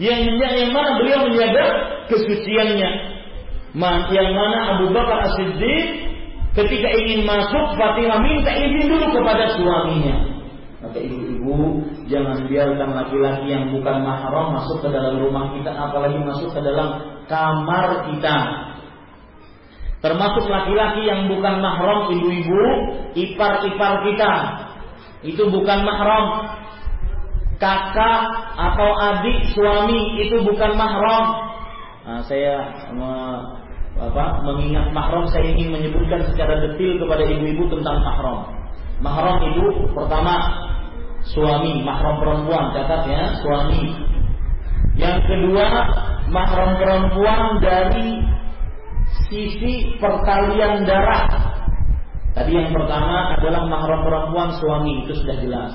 Yang, yang mana beliau menjaga kesuciannya yang mana Abu Bakar As-Siddiq ketika ingin masuk Fatimah minta izin dulu kepada suaminya. Maka ibu-ibu jangan biarkan laki-laki yang bukan mahram masuk ke dalam rumah kita apalagi masuk ke dalam kamar kita. Termasuk laki-laki yang bukan mahram ibu-ibu, ipar-ipar kita. Itu bukan mahram. Kakak atau adik suami itu bukan mahram. Nah, saya apa mengingat mahram saya ingin menyebutkan secara detail kepada ibu-ibu tentang mahram. Mahram itu pertama suami, mahram perempuan, catat ya, suami. Yang kedua, mahram perempuan dari sisi pertalian darah. Tadi yang pertama adalah mahram perempuan suami, itu sudah jelas.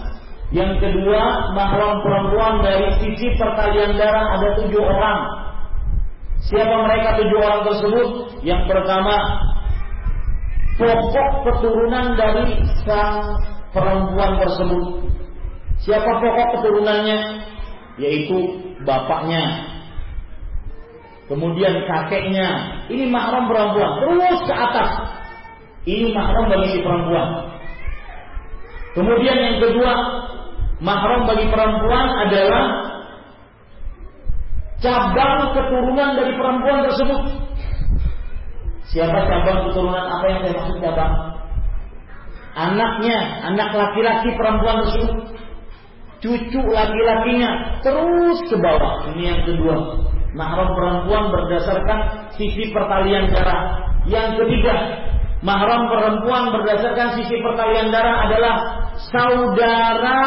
Yang kedua, mahram perempuan dari sisi pertalian darah ada tujuh orang. Siapa mereka tujuh orang tersebut? Yang pertama, pokok keturunan dari sang perempuan tersebut. Siapa pokok keturunannya? Yaitu bapaknya. Kemudian kakeknya. Ini mahram perempuan. Terus ke atas. Ini mahram bagi si perempuan. Kemudian yang kedua, mahram bagi perempuan adalah cabang keturunan dari perempuan tersebut. Siapa cabang keturunan apa yang saya maksud cabang? Anaknya, anak laki-laki perempuan tersebut. Cucu laki-lakinya terus ke bawah. Ini yang kedua. Mahram perempuan berdasarkan sisi pertalian darah. Yang ketiga, mahram perempuan berdasarkan sisi pertalian darah adalah saudara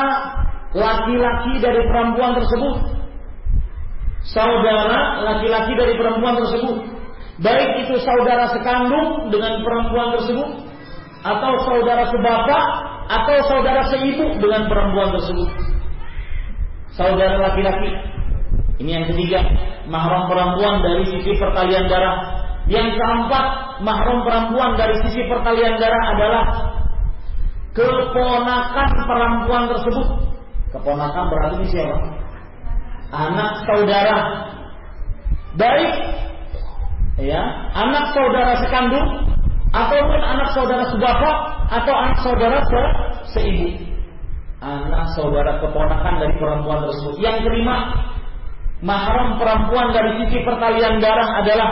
laki-laki dari perempuan tersebut saudara laki-laki dari perempuan tersebut. Baik itu saudara sekandung dengan perempuan tersebut atau saudara sebapak atau saudara seibu dengan perempuan tersebut. Saudara laki-laki. Ini yang ketiga, mahram perempuan dari sisi pertalian darah. Yang keempat, mahram perempuan dari sisi pertalian darah adalah keponakan perempuan tersebut. Keponakan berarti siapa? Anak saudara. Baik. Ya anak saudara sekandung ataupun anak saudara sebapak atau anak saudara se seibu. Anak saudara keponakan dari perempuan tersebut. Yang kelima mahram perempuan dari sisi pertalian darah adalah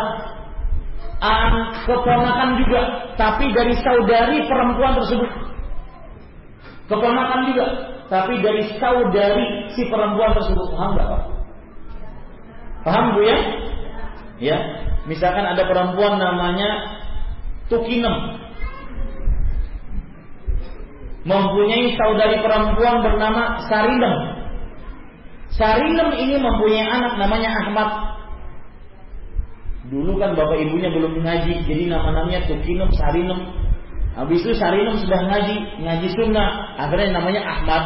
anak keponakan juga tapi dari saudari perempuan tersebut keponakan juga tapi dari saudari si perempuan tersebut paham nggak pak? Paham bu ya? Ya, misalkan ada perempuan namanya Tukinem, mempunyai saudari perempuan bernama Sarinem. Sarinem ini mempunyai anak namanya Ahmad. Dulu kan bapak ibunya belum ngaji, jadi nama-namanya Tukinem, Sarinem. Habis itu Sarinem sudah ngaji, ngaji sunnah, akhirnya namanya Ahmad.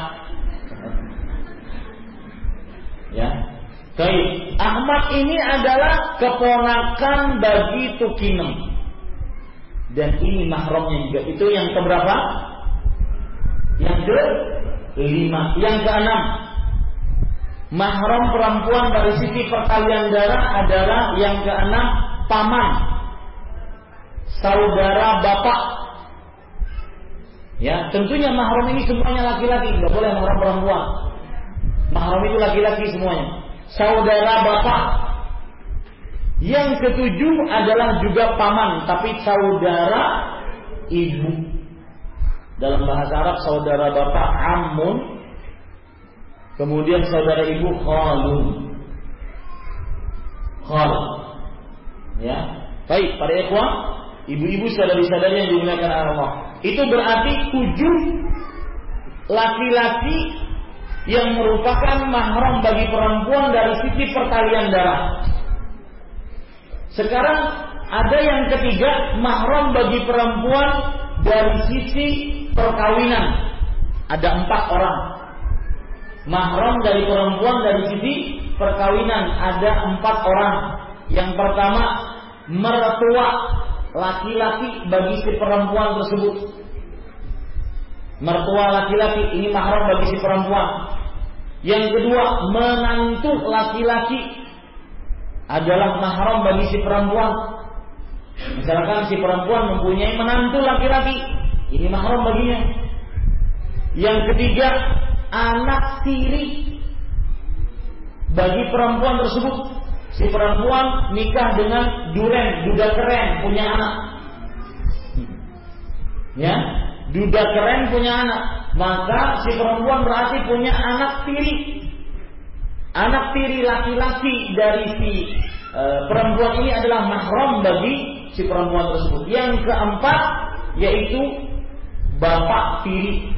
Ya. Baik, Ahmad ini adalah keponakan bagi Tukinem. Dan ini mahramnya juga. Itu yang keberapa? Yang ke lima. Yang keenam. Mahram perempuan dari sisi perkalian darah adalah yang keenam paman. Saudara bapak Ya, tentunya mahram ini semuanya laki-laki, nggak boleh mahram perempuan. Mahram itu laki-laki semuanya. Saudara bapak. Yang ketujuh adalah juga paman, tapi saudara ibu. Dalam bahasa Arab saudara bapak amun, kemudian saudara ibu khalun. Khal. Ya. Baik, para ikhwah, ibu-ibu saudari-saudari yang dimuliakan Allah. Itu berarti tujuh laki-laki yang merupakan mahram bagi perempuan dari sisi perkalian darah. Sekarang ada yang ketiga mahram bagi perempuan dari sisi perkawinan. Ada empat orang. Mahram dari perempuan dari sisi perkawinan ada empat orang. Yang pertama mertua laki-laki bagi si perempuan tersebut mertua laki-laki ini mahram bagi si perempuan. Yang kedua, menantu laki-laki adalah mahram bagi si perempuan. Misalkan si perempuan mempunyai menantu laki-laki, ini mahram baginya. Yang ketiga, anak tiri bagi perempuan tersebut. Si perempuan nikah dengan duren, duda keren, punya anak. Ya, duda keren punya anak, maka si perempuan berarti punya anak tiri. Anak tiri laki-laki dari si e, perempuan ini adalah mahram bagi si perempuan tersebut. Yang keempat yaitu bapak tiri.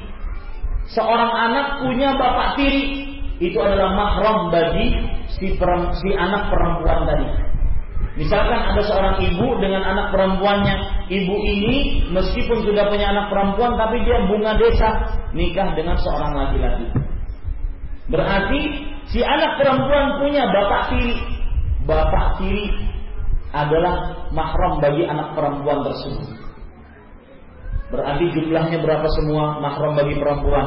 Seorang anak punya bapak tiri, itu adalah mahram bagi si, si anak perempuan tadi. Misalkan ada seorang ibu dengan anak perempuannya. Ibu ini meskipun sudah punya anak perempuan tapi dia bunga desa nikah dengan seorang laki-laki. Berarti si anak perempuan punya bapak tiri. Bapak tiri adalah mahram bagi anak perempuan tersebut. Berarti jumlahnya berapa semua mahram bagi perempuan?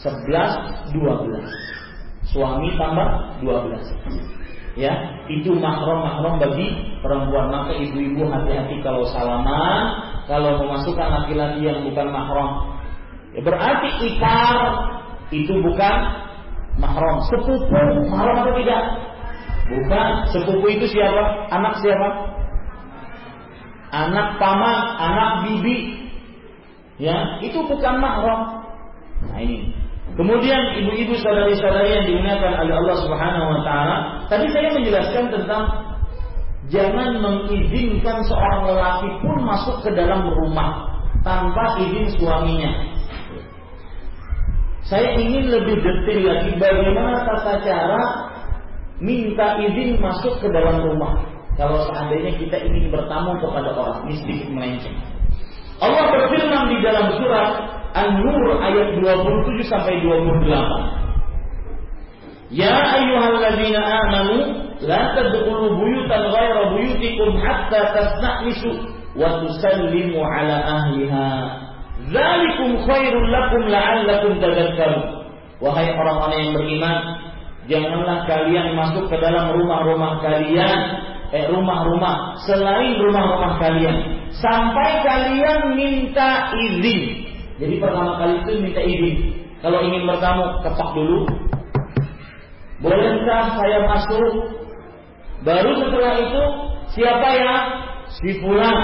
11, 12. Suami tambah 12 ya itu mahram mahram bagi perempuan. Maka ibu-ibu hati-hati kalau salaman kalau memasukkan laki-laki yang bukan mahram. Ya, berarti ipar itu bukan mahram. Sepupu mahram atau tidak? Bukan. Sepupu itu siapa? Anak siapa? Anak paman anak bibi. Ya itu bukan mahram. Nah ini Kemudian ibu-ibu saudari-saudari yang dimuliakan oleh Allah Subhanahu wa taala, tadi saya menjelaskan tentang jangan mengizinkan seorang lelaki pun masuk ke dalam rumah tanpa izin suaminya. Saya ingin lebih detail lagi bagaimana tata cara minta izin masuk ke dalam rumah. Kalau seandainya kita ingin bertamu kepada orang, sedikit melenceng. Allah berfirman di dalam surat An-Nur ayat 27 sampai 28. Ya ayyuhalladzina amanu la tadkhulu buyutan ghaira buyutikum hatta tasna'nisu wa tusallimu ala ahliha. Dzalikum khairul lakum la'allakum tadhakkarun. Wahai orang-orang yang beriman, janganlah kalian masuk ke dalam rumah-rumah kalian, eh rumah-rumah selain rumah-rumah kalian sampai kalian minta izin jadi pertama kali itu minta izin. Kalau ingin bertamu, kepak dulu. Bolehkah saya masuk? Baru setelah itu, siapa ya? Si Fulan.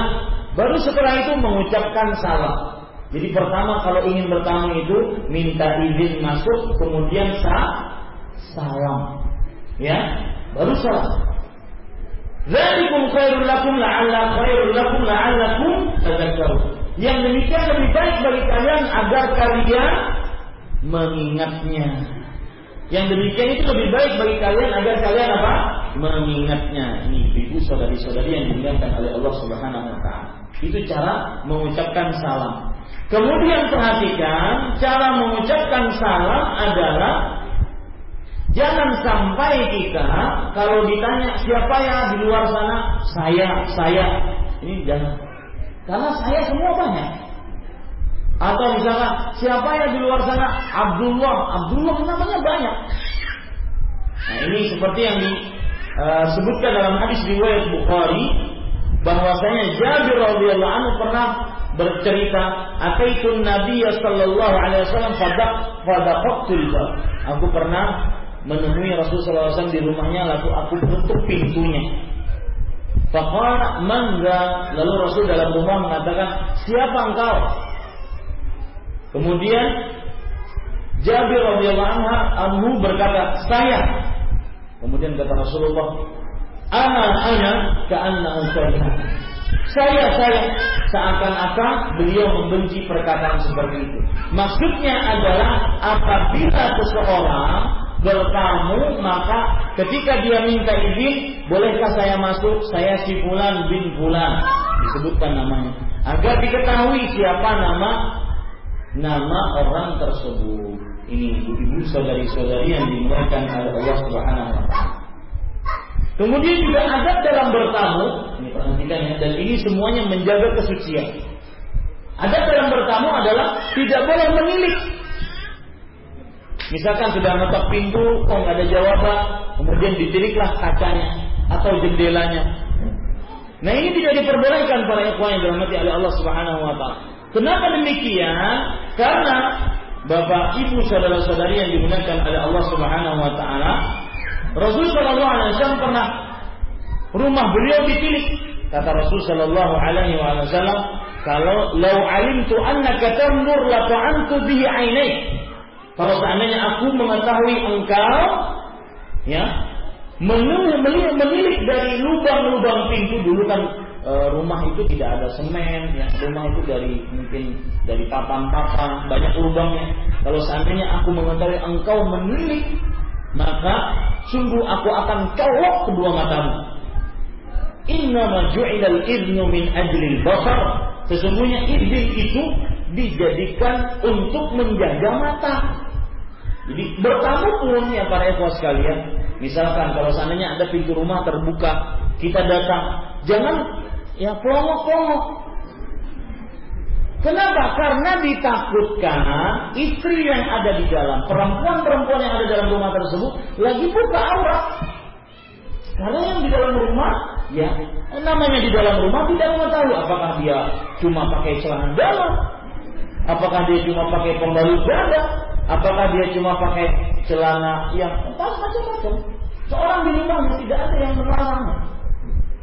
Baru setelah itu mengucapkan salam. Jadi pertama kalau ingin bertamu itu minta izin masuk, kemudian sah, salam. Ya, baru salam. Zalikum khairul lakum la'alla khairul lakum la'allakum tadhakkarun. Yang demikian lebih baik bagi kalian agar kalian mengingatnya. Yang demikian itu lebih baik bagi kalian agar kalian apa? Mengingatnya. Ini ibu saudari-saudari yang dimuliakan oleh Allah Subhanahu wa taala. Itu cara mengucapkan salam. Kemudian perhatikan cara mengucapkan salam adalah jangan sampai kita kalau ditanya siapa ya di luar sana, saya, saya. Ini jangan karena saya semua banyak. Atau misalnya siapa yang di luar sana? Abdullah. Abdullah namanya banyak. Nah ini seperti yang disebutkan uh, dalam hadis riwayat Bukhari bahwasanya Jabir radhiyallahu anhu pernah bercerita ataitu Nabi sallallahu alaihi wasallam pada pada Aku pernah menemui Rasulullah SAW di rumahnya lalu aku tutup pintunya Faqala mangga lalu Rasul dalam rumah mengatakan siapa engkau? Kemudian Jabir radhiyallahu anhu berkata saya. Kemudian kata Rasulullah ana ana ka'annahu saya saya seakan-akan beliau membenci perkataan seperti itu. Maksudnya adalah apabila seseorang bertamu maka ketika dia minta izin bolehkah saya masuk? Saya si fulan bin fulan. Disebutkan namanya. Agar diketahui siapa nama nama orang tersebut. Ini ibu-ibu saudari-saudari yang dimuliakan oleh Allah Subhanahu wa taala. Kemudian juga adab dalam bertamu, ini perhatikan ya, dan ini semuanya menjaga kesucian. Adab dalam bertamu adalah tidak boleh menilik. Misalkan sudah ngetok pintu, kok nggak ada jawaban, kemudian ditiliklah kacanya atau jendelanya. Nah ini tidak diperbolehkan para ikhwan yang dirahmati oleh Allah Subhanahu wa taala. Kenapa demikian? Karena Bapak, Ibu, saudara-saudari yang digunakan oleh Allah Subhanahu wa taala Rasul Shallallahu Alaihi Wasallam pernah rumah beliau ditilik. Kata Rasul Shallallahu Alaihi Wasallam, kalau lau alim tu annaka tandur la ta'antu bihi ainai. Kalau seandainya aku mengetahui engkau, ya, menilik, menilik dari lubang-lubang pintu dulu kan e, rumah itu tidak ada semen, ya, rumah itu dari mungkin dari papan-papan banyak lubangnya. Kalau seandainya aku mengetahui engkau menilik maka sungguh aku akan colok kedua matamu. Inna ju'ilal idnu min ajlil basar. Sesungguhnya izin itu dijadikan untuk menjaga mata. Jadi bertamu pun ya para ikhwas sekalian, misalkan kalau seandainya ada pintu rumah terbuka, kita datang, jangan ya pelongok-pelongok, Kenapa? Karena ditakutkan istri yang ada di dalam, perempuan-perempuan yang ada dalam rumah tersebut lagi buka aurat. Karena yang di dalam rumah, ya namanya di dalam rumah tidak mengetahui apakah dia cuma pakai celana dalam, apakah dia cuma pakai pembalut dada, apakah dia cuma pakai celana yang macam-macam. Seorang di rumah tidak ada yang melarang.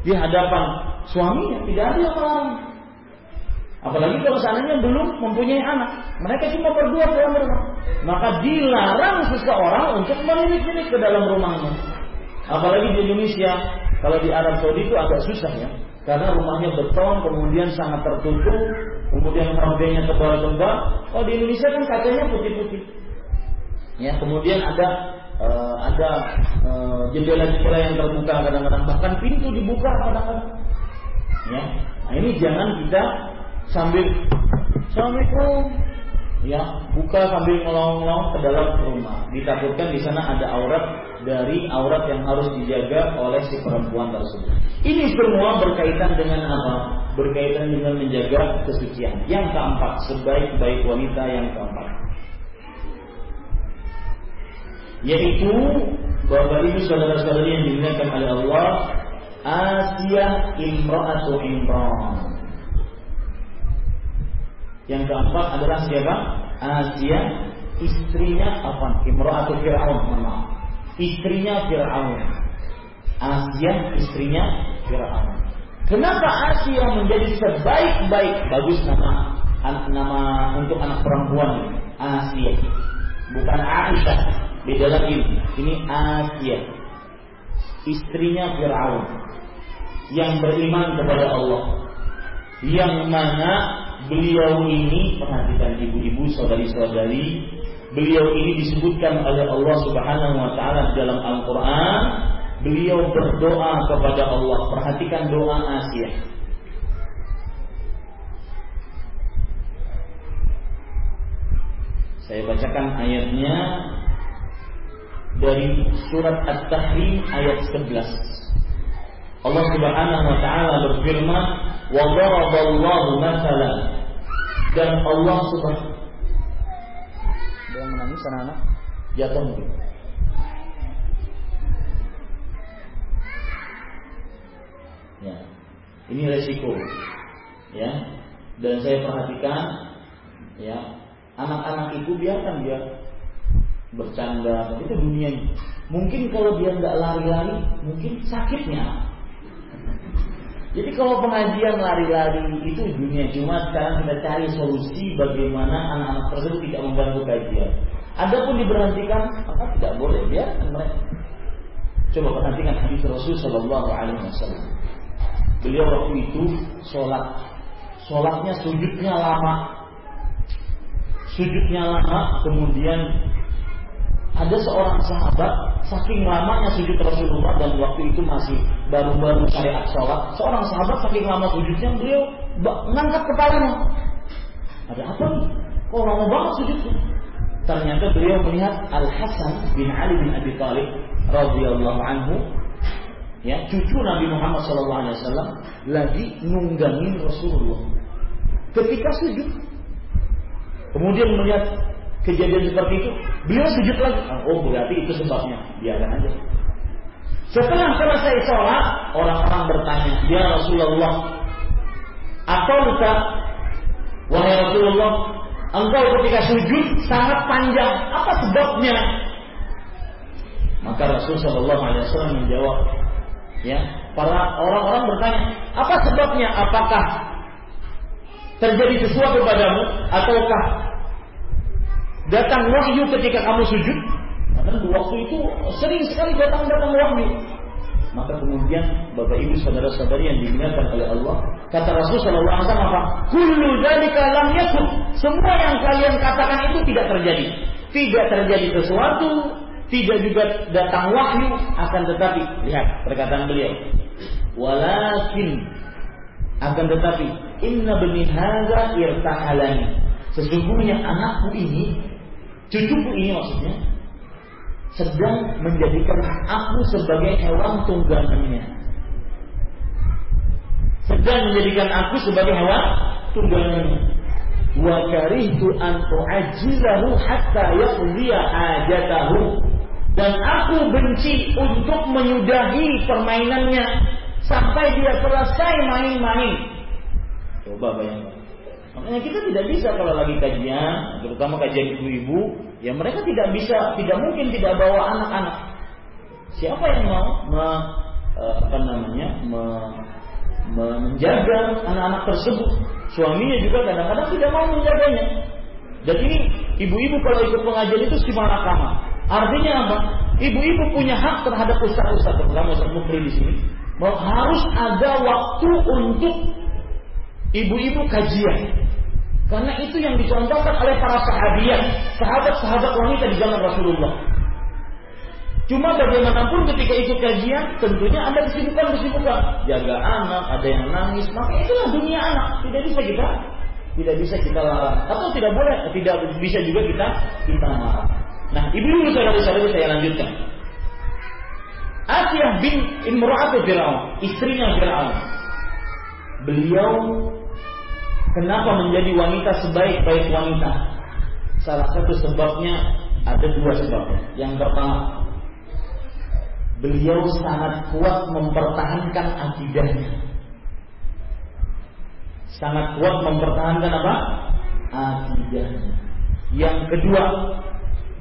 Di hadapan suaminya tidak ada yang melarang. Apalagi kalau seandainya belum mempunyai anak. Mereka cuma berdua dalam rumah. Maka dilarang seseorang untuk melirik-lirik ke dalam rumahnya. Apalagi di Indonesia. Kalau di Arab Saudi itu agak susah ya. Karena rumahnya beton, kemudian sangat tertutup, kemudian hordenya tebal-tebal. Oh di Indonesia kan kacanya putih-putih. Ya, kemudian ada uh, ada uh, jendela-jendela yang terbuka kadang-kadang, bahkan pintu dibuka kadang-kadang. Ya, nah ini jangan kita sambil Assalamualaikum ya buka sambil ngelong-ngelong ke dalam rumah. Ditakutkan di sana ada aurat dari aurat yang harus dijaga oleh si perempuan tersebut. Ini semua berkaitan dengan apa? Berkaitan dengan menjaga kesucian. Yang keempat sebaik-baik wanita yang keempat. Yaitu Bapak Ibu saudara-saudari yang dimuliakan oleh Allah Asia Imra'atu Imran yang keempat adalah siapa? Asia, istrinya apa? atau Fir'aun, maaf. Istrinya Fir'aun. Asia, istrinya Fir'aun. Kenapa Asia menjadi sebaik-baik bagus nama nama untuk anak perempuan Asia bukan Aisyah beda lagi ini Asia istrinya Fir'aun yang beriman kepada Allah yang mana beliau ini perhatikan ibu-ibu saudari-saudari beliau ini disebutkan oleh Allah Subhanahu wa taala dalam Al-Qur'an. Beliau berdoa kepada Allah. Perhatikan doa Asia. Saya bacakan ayatnya dari surat At-Tahrim ayat 11 Allah Subhanahu wa taala berfirman wa daraballahu mathalan. Dan Allah subhanahu ada yang menangis anak-anak jatuh ya. Ini resiko. Ya. Dan saya perhatikan ya anak-anak itu biarkan dia bercanda itu dunianya. Mungkin kalau dia nggak lari-lari mungkin sakitnya jadi kalau pengajian lari-lari itu dunia cuma sekarang kita cari solusi bagaimana anak-anak tersebut tidak membantu kajian. Adapun diberhentikan, maka tidak boleh mereka. Coba perhatikan hadis Rasul Shallallahu Alaihi Wasallam. beliau waktu itu sholat, sholatnya sujudnya lama, sujudnya lama, kemudian ada seorang sahabat saking lamanya sujud Rasulullah dan waktu itu masih baru-baru syariat sholat. Seorang sahabat saking lama sujudnya beliau mengangkat kepalanya. Ada apa nih? Kok lama banget sujudnya? Ternyata beliau melihat Al Hasan bin Ali bin Abi Thalib radhiyallahu anhu ya cucu Nabi Muhammad SAW lagi nunggangin Rasulullah ketika sujud kemudian melihat kejadian seperti itu, beliau sujud lagi. Oh, berarti itu sebabnya. Biarkan aja. Setelah selesai sholat, orang-orang bertanya, Ya Rasulullah, luka, wahai Rasulullah, engkau ketika sujud sangat panjang, apa sebabnya? Maka Rasul Shallallahu Alaihi Wasallam menjawab, ya, para orang-orang bertanya, apa sebabnya? Apakah terjadi sesuatu padamu ataukah datang wahyu ketika kamu sujud? Karena waktu itu sering sekali datang-datang wahyu. Maka kemudian Bapak Ibu saudara-saudari yang dimuliakan oleh Allah, kata Rasul wasallam apa? Kullu dzalika lam yakun. Semua yang kalian katakan itu tidak terjadi. Tidak terjadi sesuatu, tidak juga datang wahyu, akan tetapi lihat perkataan beliau. Walakin akan tetapi inna bani hadza irtahalani. Sesungguhnya anakku ini Cucuku ini maksudnya sedang menjadikan aku sebagai hewan tunggangannya. Sedang menjadikan aku sebagai hewan tunggangannya. Wa karihtu an tu'ajjilahu hatta yaqdiya hajatahu. Dan aku benci untuk menyudahi permainannya sampai dia selesai main-main. Coba bayangkan. Makanya kita tidak bisa kalau lagi kajian, terutama kajian ibu-ibu, ya mereka tidak bisa, tidak mungkin tidak bawa anak-anak. Siapa yang mau me, eh, apa namanya me, menjaga anak-anak tersebut? Suaminya juga kadang-kadang tidak mau menjaganya. Dan ini ibu-ibu kalau ikut pengajian itu simalakama. Artinya apa? Ibu-ibu punya hak terhadap ustaz-ustaz, terutama ustaz Mukri di sini. Harus ada waktu untuk ibu-ibu kajian. Karena itu yang dicontohkan oleh para sahabiah, sahabat-sahabat wanita di zaman Rasulullah. Cuma bagaimanapun ketika itu kajian, tentunya ada kesibukan-kesibukan. Jaga anak, ada yang nangis, maka itulah dunia anak. Tidak bisa kita tidak bisa kita larang atau tidak boleh tidak bisa juga kita kita marah. Nah, ibu-ibu saudara-saudari saya lanjutkan. Asiyah bin Imra'atu Fir'aun, istrinya Fir'aun. Beliau Kenapa menjadi wanita sebaik-baik wanita? Salah satu sebabnya ada dua sebabnya. Yang pertama, beliau sangat kuat mempertahankan akidahnya. Sangat kuat mempertahankan apa? Akidahnya. Yang kedua,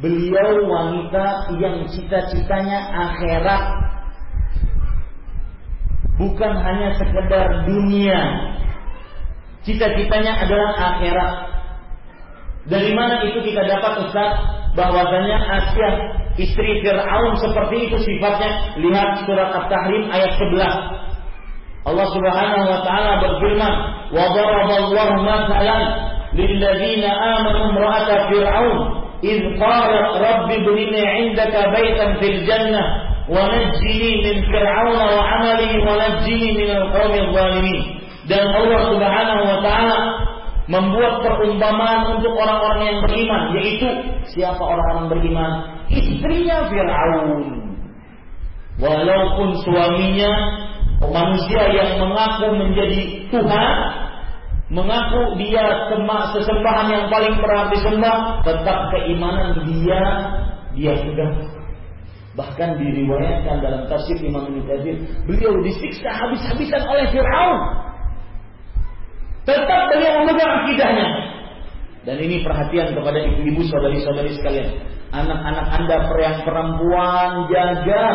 beliau wanita yang cita-citanya akhirat bukan hanya sekedar dunia Cita-citanya adalah akhirat. Dari mana itu kita dapat Ustaz? Bahwasanya Asia istri Fir'aun seperti itu sifatnya. Lihat surat At-Tahrim ayat 11. Allah Subhanahu wa taala berfirman, "Wa daraballahu mathalan lilladzina amanu imra'ata fir'aun id qalat rabbi ibni 'indaka baitan fil jannah wa najjini min fir'auna wa 'amalihi wa najjini min al-qawmi adh-dhalimin." Dan Allah Subhanahu wa taala membuat perumpamaan untuk orang-orang yang beriman yaitu siapa orang-orang beriman? Istrinya Firaun. Walaupun suaminya manusia yang mengaku menjadi Tuhan mengaku dia sesembahan yang paling berarti disembah tetap keimanan dia dia pegang bahkan diriwayatkan dalam tafsir Imam Ibnu beliau disiksa habis-habisan oleh Firaun Tetap beliau memegang akidahnya. Dan ini perhatian kepada ibu-ibu saudari-saudari sekalian. Anak-anak Anda yang perempuan jaga.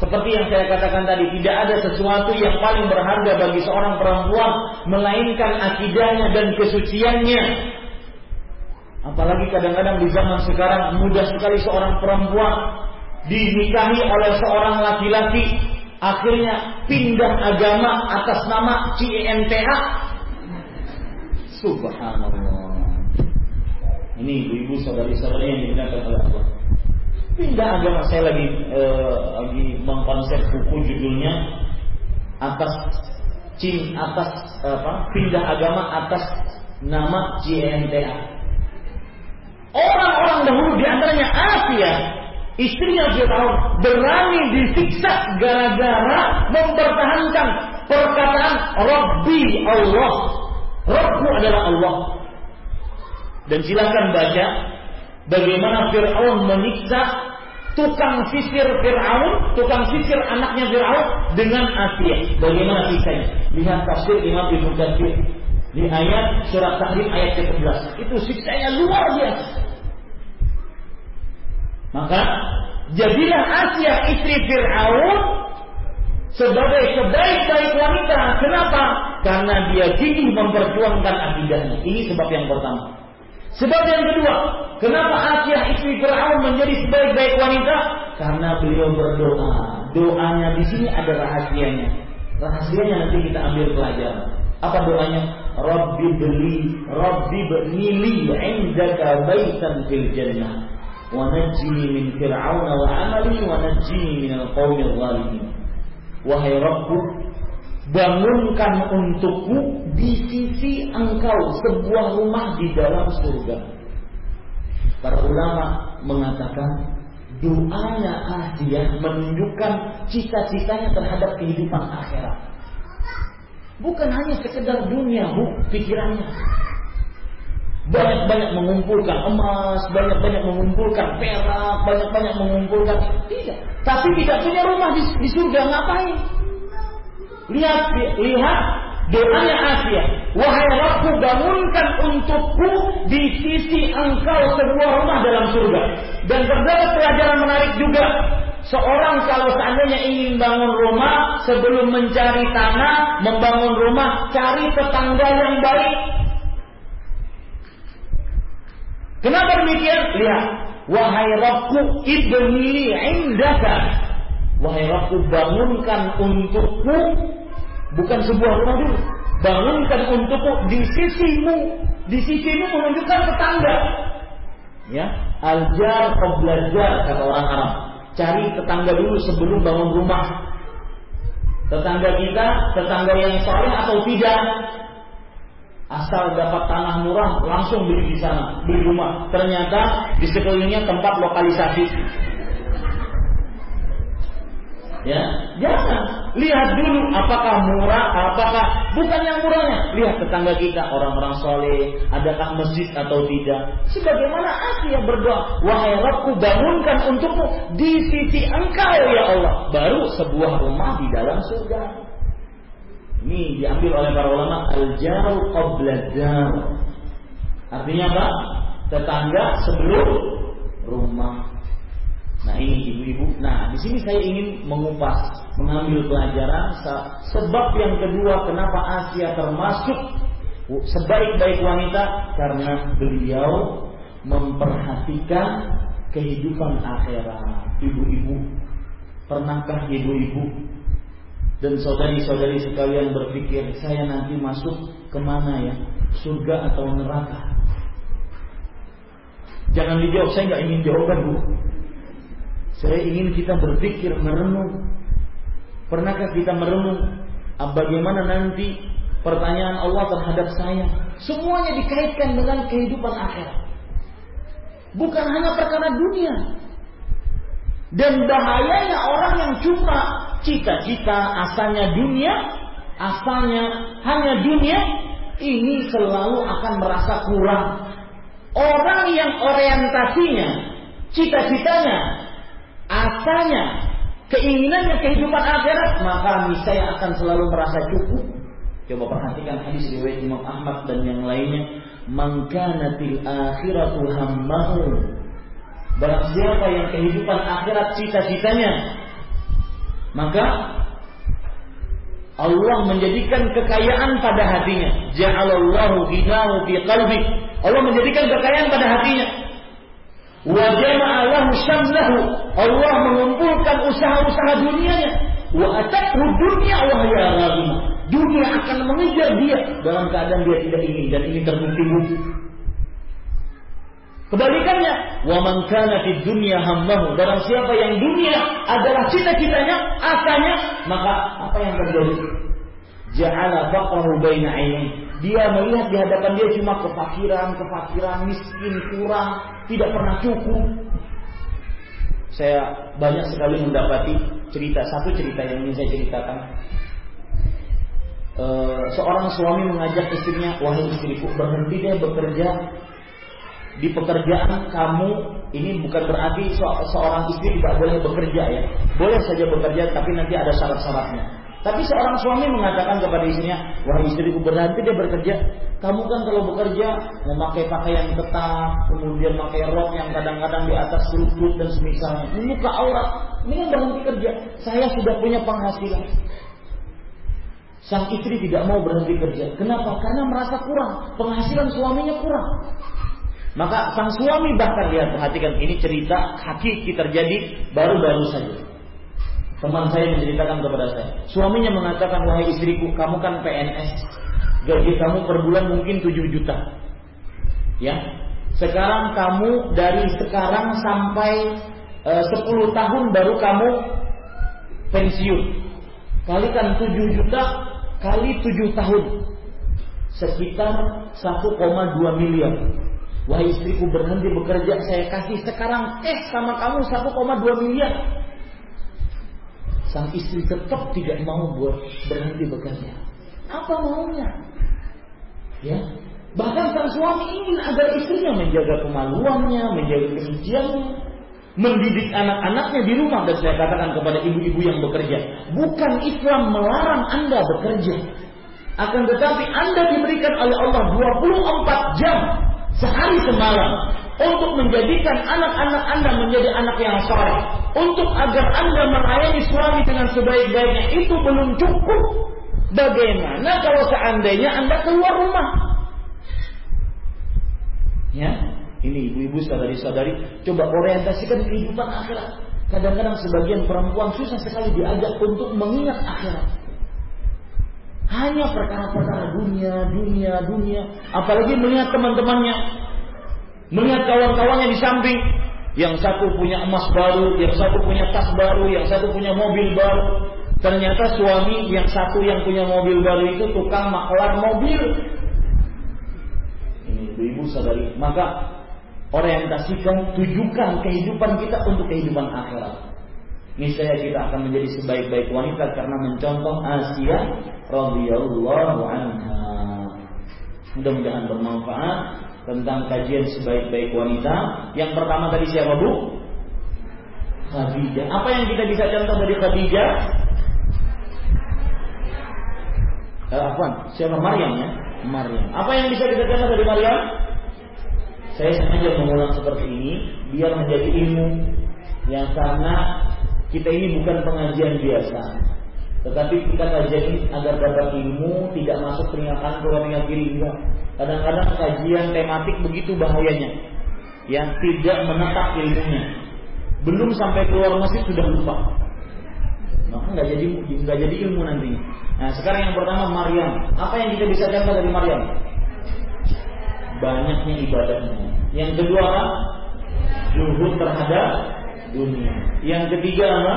Seperti yang saya katakan tadi, tidak ada sesuatu yang paling berharga bagi seorang perempuan melainkan akidahnya dan kesuciannya. Apalagi kadang-kadang di zaman sekarang mudah sekali seorang perempuan dinikahi oleh seorang laki-laki akhirnya pindah agama atas nama CNTA. Subhanallah. Ini ibu-ibu saudari-saudari yang dimuliakan oleh Allah. Pindah agama saya lagi eh, lagi mengkonsep buku judulnya atas cin atas apa pindah agama atas nama CNTA. Orang-orang dahulu di antaranya Asia Istrinya Fir'aun berani disiksa gara-gara mempertahankan perkataan Rabbi Allah. Rabbu adalah Allah. Dan silakan baca bagaimana Fir'aun menyiksa tukang sisir Fir'aun, tukang sisir anaknya Fir'aun dengan Asia. Bagaimana siksanya? Lihat tafsir Imam Ibnu Katsir di ayat surat Tahrim ayat ke-11. Itu siksanya luar biasa. Maka jadilah Asia istri Fir'aun sebagai sebaik-baik wanita. Kenapa? Karena dia gigih memperjuangkan akidahnya. Ini sebab yang pertama. Sebab yang kedua, kenapa Aisyah istri Firaun menjadi sebaik-baik wanita? Karena beliau berdoa. Doanya di sini ada rahasianya. Rahasianya nanti kita ambil pelajaran. Apa doanya? Rabbi beli, Rabbi beli indaka baitan fil jannah. Wanajini min Fir'aun wa amali wanajini min al-qawmi al-zalimin. Wahai Rabbku Bangunkan untukku Di sisi engkau Sebuah rumah di dalam surga Para ulama mengatakan Doanya Asia menunjukkan cita-citanya terhadap kehidupan akhirat. Bukan hanya sekedar dunia, bu, pikirannya banyak-banyak mengumpulkan emas, banyak-banyak mengumpulkan perak, banyak-banyak mengumpulkan tidak. Tapi tidak punya rumah di, di surga ngapain? Lihat, lihat doanya Asia. Wahai Rabbku bangunkan untukku di sisi engkau sebuah rumah dalam surga. Dan terdapat pelajaran menarik juga. Seorang kalau seandainya ingin bangun rumah sebelum mencari tanah, membangun rumah, cari tetangga yang baik, Kenapa demikian? Lihat. Wahai Rabbku ibni indaka. Wahai Rabbku bangunkan untukku. Bukan sebuah rumah dulu. Bangunkan untukku di sisimu. Di sisimu menunjukkan tetangga. Ya, aljar belajar kata orang Arab. Cari tetangga dulu sebelum bangun rumah. Tetangga kita, tetangga yang soleh atau tidak, Asal dapat tanah murah langsung beli di sana, beli rumah. Ternyata di sekelilingnya tempat lokalisasi. Ya, jangan lihat dulu apakah murah, apakah bukan yang murahnya. Lihat tetangga kita orang-orang soleh, adakah masjid atau tidak. Sebagaimana Asia berdoa, wahai Rabbku bangunkan untukmu di sisi Engkau ya Allah, baru sebuah rumah di dalam surga. Ini diambil oleh para ulama al-jaru qabla Artinya apa? Tetangga sebelum rumah. Nah ini ibu-ibu. Nah di sini saya ingin mengupas, mengambil pelajaran sebab yang kedua kenapa Asia termasuk sebaik-baik wanita karena beliau memperhatikan kehidupan akhirat. Ibu-ibu, pernahkah ibu-ibu dan saudari-saudari sekalian berpikir saya nanti masuk ke mana ya? Surga atau neraka? Jangan dijawab saya nggak ingin jawaban bu. Saya ingin kita berpikir merenung. Pernahkah kita merenung ah, bagaimana nanti pertanyaan Allah terhadap saya? Semuanya dikaitkan dengan kehidupan akhirat. Bukan hanya perkara dunia. Dan bahayanya orang yang cuma cita-cita asalnya dunia, asalnya hanya dunia, ini selalu akan merasa kurang. Orang yang orientasinya, cita-citanya, asalnya, keinginannya kehidupan akhirat, maka niscaya akan selalu merasa cukup. Coba perhatikan hadis riwayat Imam Ahmad dan yang lainnya. Mangkanatil akhiratu hammahu. Barang siapa yang kehidupan akhirat cita-citanya, maka Allah menjadikan kekayaan pada hatinya. Ja'alallahu ghinahu fi qalbi. Allah menjadikan kekayaan pada hatinya. Wa jama'alahu syamlahu. Allah mengumpulkan usaha-usaha dunianya. wa atathu dunya wa hiya Dunia akan mengejar dia dalam keadaan dia tidak ingin dan ini terbukti-bukti. Kebalikannya, wa man kana fid dunya hammahu, barang siapa yang dunia adalah cita-citanya, asanya, maka apa yang terjadi? Ja'ala faqrahu baina Dia melihat di hadapan dia cuma kefakiran, kefakiran, miskin, kurang, tidak pernah cukup. Saya banyak sekali mendapati cerita satu cerita yang ingin saya ceritakan. E, seorang suami mengajak istrinya, wahai istriku berhenti deh bekerja di pekerjaan kamu ini bukan berarti seorang istri tidak boleh bekerja ya. Boleh saja bekerja tapi nanti ada syarat-syaratnya. Tapi seorang suami mengatakan kepada istrinya, wahai istriku berhenti dia bekerja. Kamu kan kalau bekerja memakai pakaian ketat, kemudian memakai rok yang kadang-kadang di atas lutut dan semisalnya, membuka aurat. Ini berhenti kerja. Saya sudah punya penghasilan. Sang istri tidak mau berhenti kerja. Kenapa? Karena merasa kurang. Penghasilan suaminya kurang. Maka sang suami bahkan lihat perhatikan ini cerita hakiki terjadi baru-baru saja. Teman saya menceritakan kepada saya. Suaminya mengatakan, wahai istriku, kamu kan PNS. Gaji kamu per bulan mungkin 7 juta. Ya. Sekarang kamu dari sekarang sampai e, 10 tahun baru kamu pensiun. Kalikan 7 juta kali 7 tahun. Sekitar 1,2 miliar. Wahai istriku berhenti bekerja, saya kasih sekarang eh sama kamu 1,2 miliar sang istri tetap tidak mau buat berhenti bekerja. Apa maunya? Ya, bahkan sang suami ingin agar istrinya menjaga kemaluannya, menjaga kesuciannya, mendidik anak-anaknya di rumah dan saya katakan kepada ibu-ibu yang bekerja, bukan Islam melarang Anda bekerja. Akan tetapi Anda diberikan oleh Allah 24 jam sehari semalam untuk menjadikan anak-anak Anda menjadi anak yang soleh, untuk agar Anda melayani suami dengan sebaik-baiknya itu belum cukup. Bagaimana kalau seandainya Anda keluar rumah? Ya, ini ibu-ibu saudari-saudari, coba orientasikan kehidupan akhirat. Kadang-kadang sebagian perempuan susah sekali diajak untuk mengingat akhirat. Hanya perkara-perkara dunia, dunia, dunia. Apalagi melihat teman-temannya Melihat kawan-kawannya di samping. Yang satu punya emas baru, yang satu punya tas baru, yang satu punya mobil baru. Ternyata suami yang satu yang punya mobil baru itu tukang maklar mobil. Ini ibu-ibu sadari. Maka orientasikan, tujukan kehidupan kita untuk kehidupan akhirat. Niscaya kita akan menjadi sebaik-baik wanita karena mencontoh Asia radhiyallahu anha. Mudah-mudahan bermanfaat tentang kajian sebaik-baik wanita. Yang pertama tadi siapa Bu? Khadijah. Apa yang kita bisa contoh dari Khadijah? Eh, Afwan, siapa Maryam ya? Maryam. Apa yang bisa kita contoh dari Maryam? Saya sengaja mengulang seperti ini biar menjadi ilmu yang karena kita ini bukan pengajian biasa. Tetapi kita kajian agar dapat ilmu, tidak masuk peringatan ke telinga kiri enggak. Kadang-kadang kajian tematik begitu bahayanya. Yang tidak menetap ilmunya. Belum sampai keluar masjid sudah lupa. Maka nggak jadi nggak jadi ilmu nanti. Nah sekarang yang pertama Maryam. Apa yang kita bisa contoh dari Maryam? Banyaknya ibadahnya. Yang kedua apa? Zuhud terhadap dunia. Yang ketiga apa?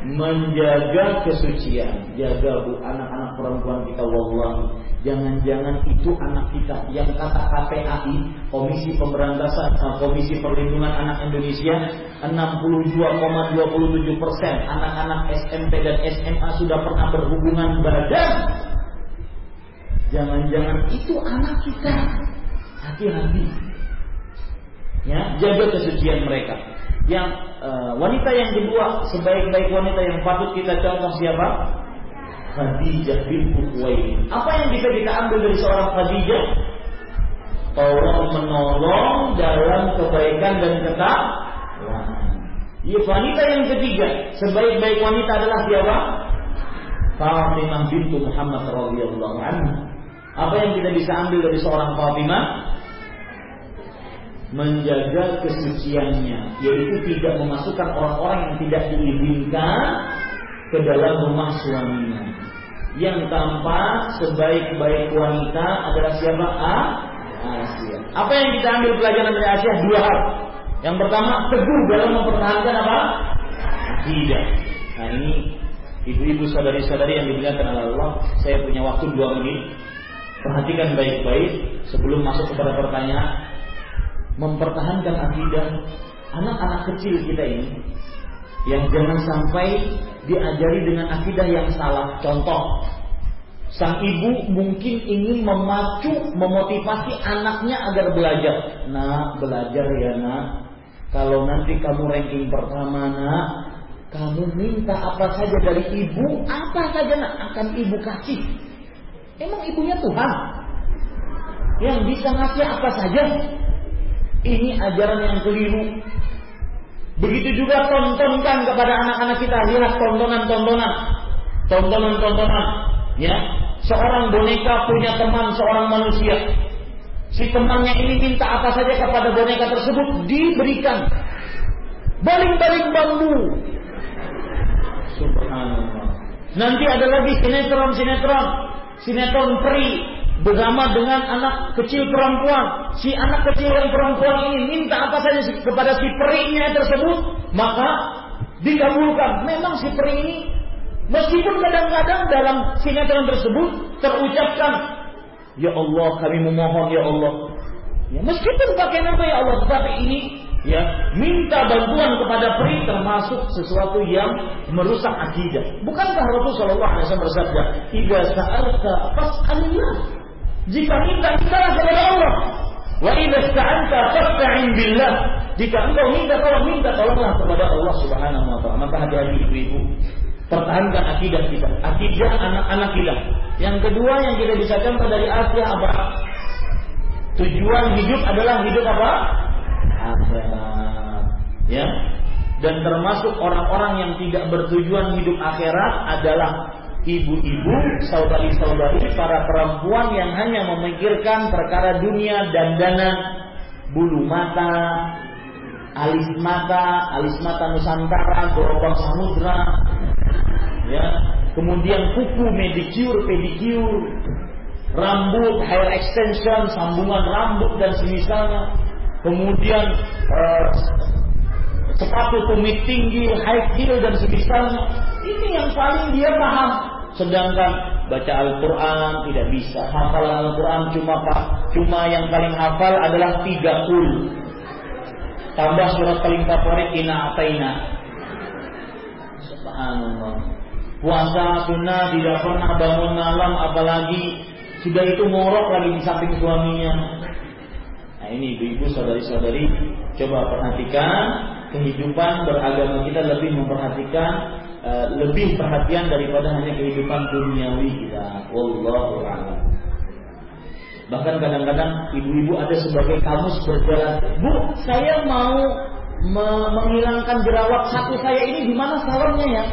menjaga kesucian. Jaga bu anak-anak perempuan kita wallah. Jangan-jangan itu anak kita yang kata KPAI, Komisi Pemberantasan eh, Komisi Perlindungan Anak Indonesia 62,27 persen anak-anak SMP dan SMA sudah pernah berhubungan badan. Jangan-jangan itu anak kita. Hati-hati. Ya, jaga kesucian mereka. Yang uh, wanita yang kedua, sebaik-baik wanita yang patut kita contoh siapa? Khadijah bin Khuwailid. Apa yang bisa kita ambil dari seorang Khadijah? Tolong menolong dalam kebaikan dan ketakwaan. Ya, wanita yang ketiga, sebaik-baik wanita adalah siapa? Fatimah bintu Muhammad radhiyallahu anha. Apa yang kita bisa ambil dari seorang Fatimah? Menjaga kesuciannya, yaitu tidak memasukkan orang-orang yang tidak diizinkan ke dalam rumah suaminya. Yang tampak sebaik-baik wanita adalah siapa? A? Asia. Apa yang kita ambil pelajaran dari Asia? Dua hal. Yang pertama, teguh dalam mempertahankan apa? Tidak. Nah ini ibu-ibu saudari-saudari yang dimuliakan oleh Allah, saya punya waktu dua menit. Perhatikan baik-baik sebelum masuk kepada pertanyaan. Mempertahankan akidah anak-anak kecil kita ini yang jangan sampai diajari dengan akidah yang salah. Contoh, sang ibu mungkin ingin memacu, memotivasi anaknya agar belajar. Nah, belajar ya nak. Kalau nanti kamu ranking pertama nak, kamu minta apa saja dari ibu, apa saja nak akan ibu kasih. Emang ibunya Tuhan yang bisa ngasih apa saja. Ini ajaran yang keliru. Begitu juga tontonkan kepada anak-anak kita lihat tontonan-tontonan, tontonan-tontonan, ya. Seorang boneka punya teman seorang manusia. Si temannya ini minta apa saja kepada boneka tersebut diberikan. Baling-baling bambu. Subhanallah. Nanti ada lagi sinetron-sinetron, sinetron peri bersama dengan anak kecil perempuan. Si anak kecil yang perempuan ini minta apa saja kepada si perinya tersebut, maka dikabulkan. Memang si peri ini meskipun kadang-kadang dalam sinetron tersebut terucapkan, Ya Allah kami memohon Ya Allah. Ya, meskipun pakai nama Ya Allah, tetapi ini ya minta bantuan kepada peri termasuk sesuatu yang merusak akidah. Bukankah Rasulullah SAW bersabda, "Idza sa'alta fas'alillah." Jika minta mintalah kepada Allah. Wa idza ista'anta fasta'in billah. Jika engkau minta tolong minta tolonglah kepada Allah Subhanahu wa taala. Maka hati-hati ibu-ibu. Pertahankan akidah kita, akidah anak-anak kita. Yang kedua yang kita bisa contoh dari Asia apa? Tujuan hidup adalah hidup apa? Akhirat. Ya. Dan termasuk orang-orang yang tidak bertujuan hidup akhirat adalah ibu-ibu, saudari-saudari, para perempuan yang hanya memikirkan perkara dunia dan dana, bulu mata, alis mata, alis mata Nusantara, gerobak samudra, ya, kemudian kuku, medicure, pedicure, rambut, hair extension, sambungan rambut dan semisalnya, kemudian uh, sepatu tumit tinggi, high heel dan semisalnya. Ini yang paling dia paham. Sedangkan baca Al-Quran tidak bisa. Hafalan Al-Quran cuma cuma yang paling hafal adalah tiga kul. Tambah surat paling favorit ina ataina. Subhanallah. Puasa sunnah tidak pernah bangun malam apalagi sudah itu ngorok lagi di samping suaminya. Nah ini ibu-ibu saudari-saudari coba perhatikan kehidupan beragama kita lebih memperhatikan uh, lebih perhatian daripada hanya kehidupan duniawi kita. Wallahu a'lam. Bahkan kadang-kadang ibu-ibu ada sebagai kamus berjalan, Bu, saya mau me menghilangkan jerawat satu saya ini di mana salonnya ya?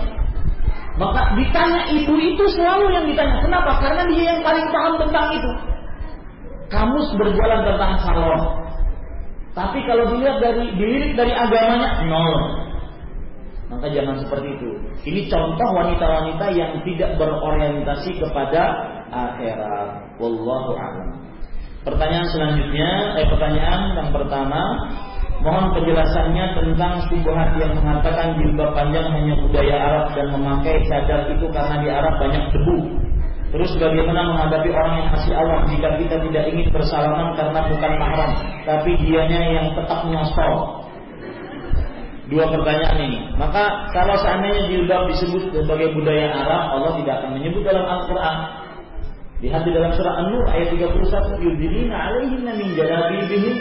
Maka ditanya ibu itu selalu yang ditanya. Kenapa? Karena dia yang paling paham tentang itu. Kamus berjalan tentang salon. Tapi kalau dilihat dari dilirik dari agamanya nol. Maka jangan seperti itu. Ini contoh wanita-wanita yang tidak berorientasi kepada akhirat. Wallahu a'lam. Pertanyaan selanjutnya, eh pertanyaan yang pertama, mohon penjelasannya tentang subuhat yang mengatakan jilbab panjang hanya budaya Arab dan memakai cadar itu karena di Arab banyak debu. Terus bagaimana menghadapi orang yang kasih Allah jika kita tidak ingin bersalaman karena bukan mahram, tapi dianya yang tetap nyosol? Dua pertanyaan ini. Maka kalau seandainya jilbab disebut sebagai budaya Arab, Allah tidak akan menyebut dalam Al-Quran. Lihat di dalam surah An-Nur ayat 31, Yudhilina alaihinna min jalabibihim.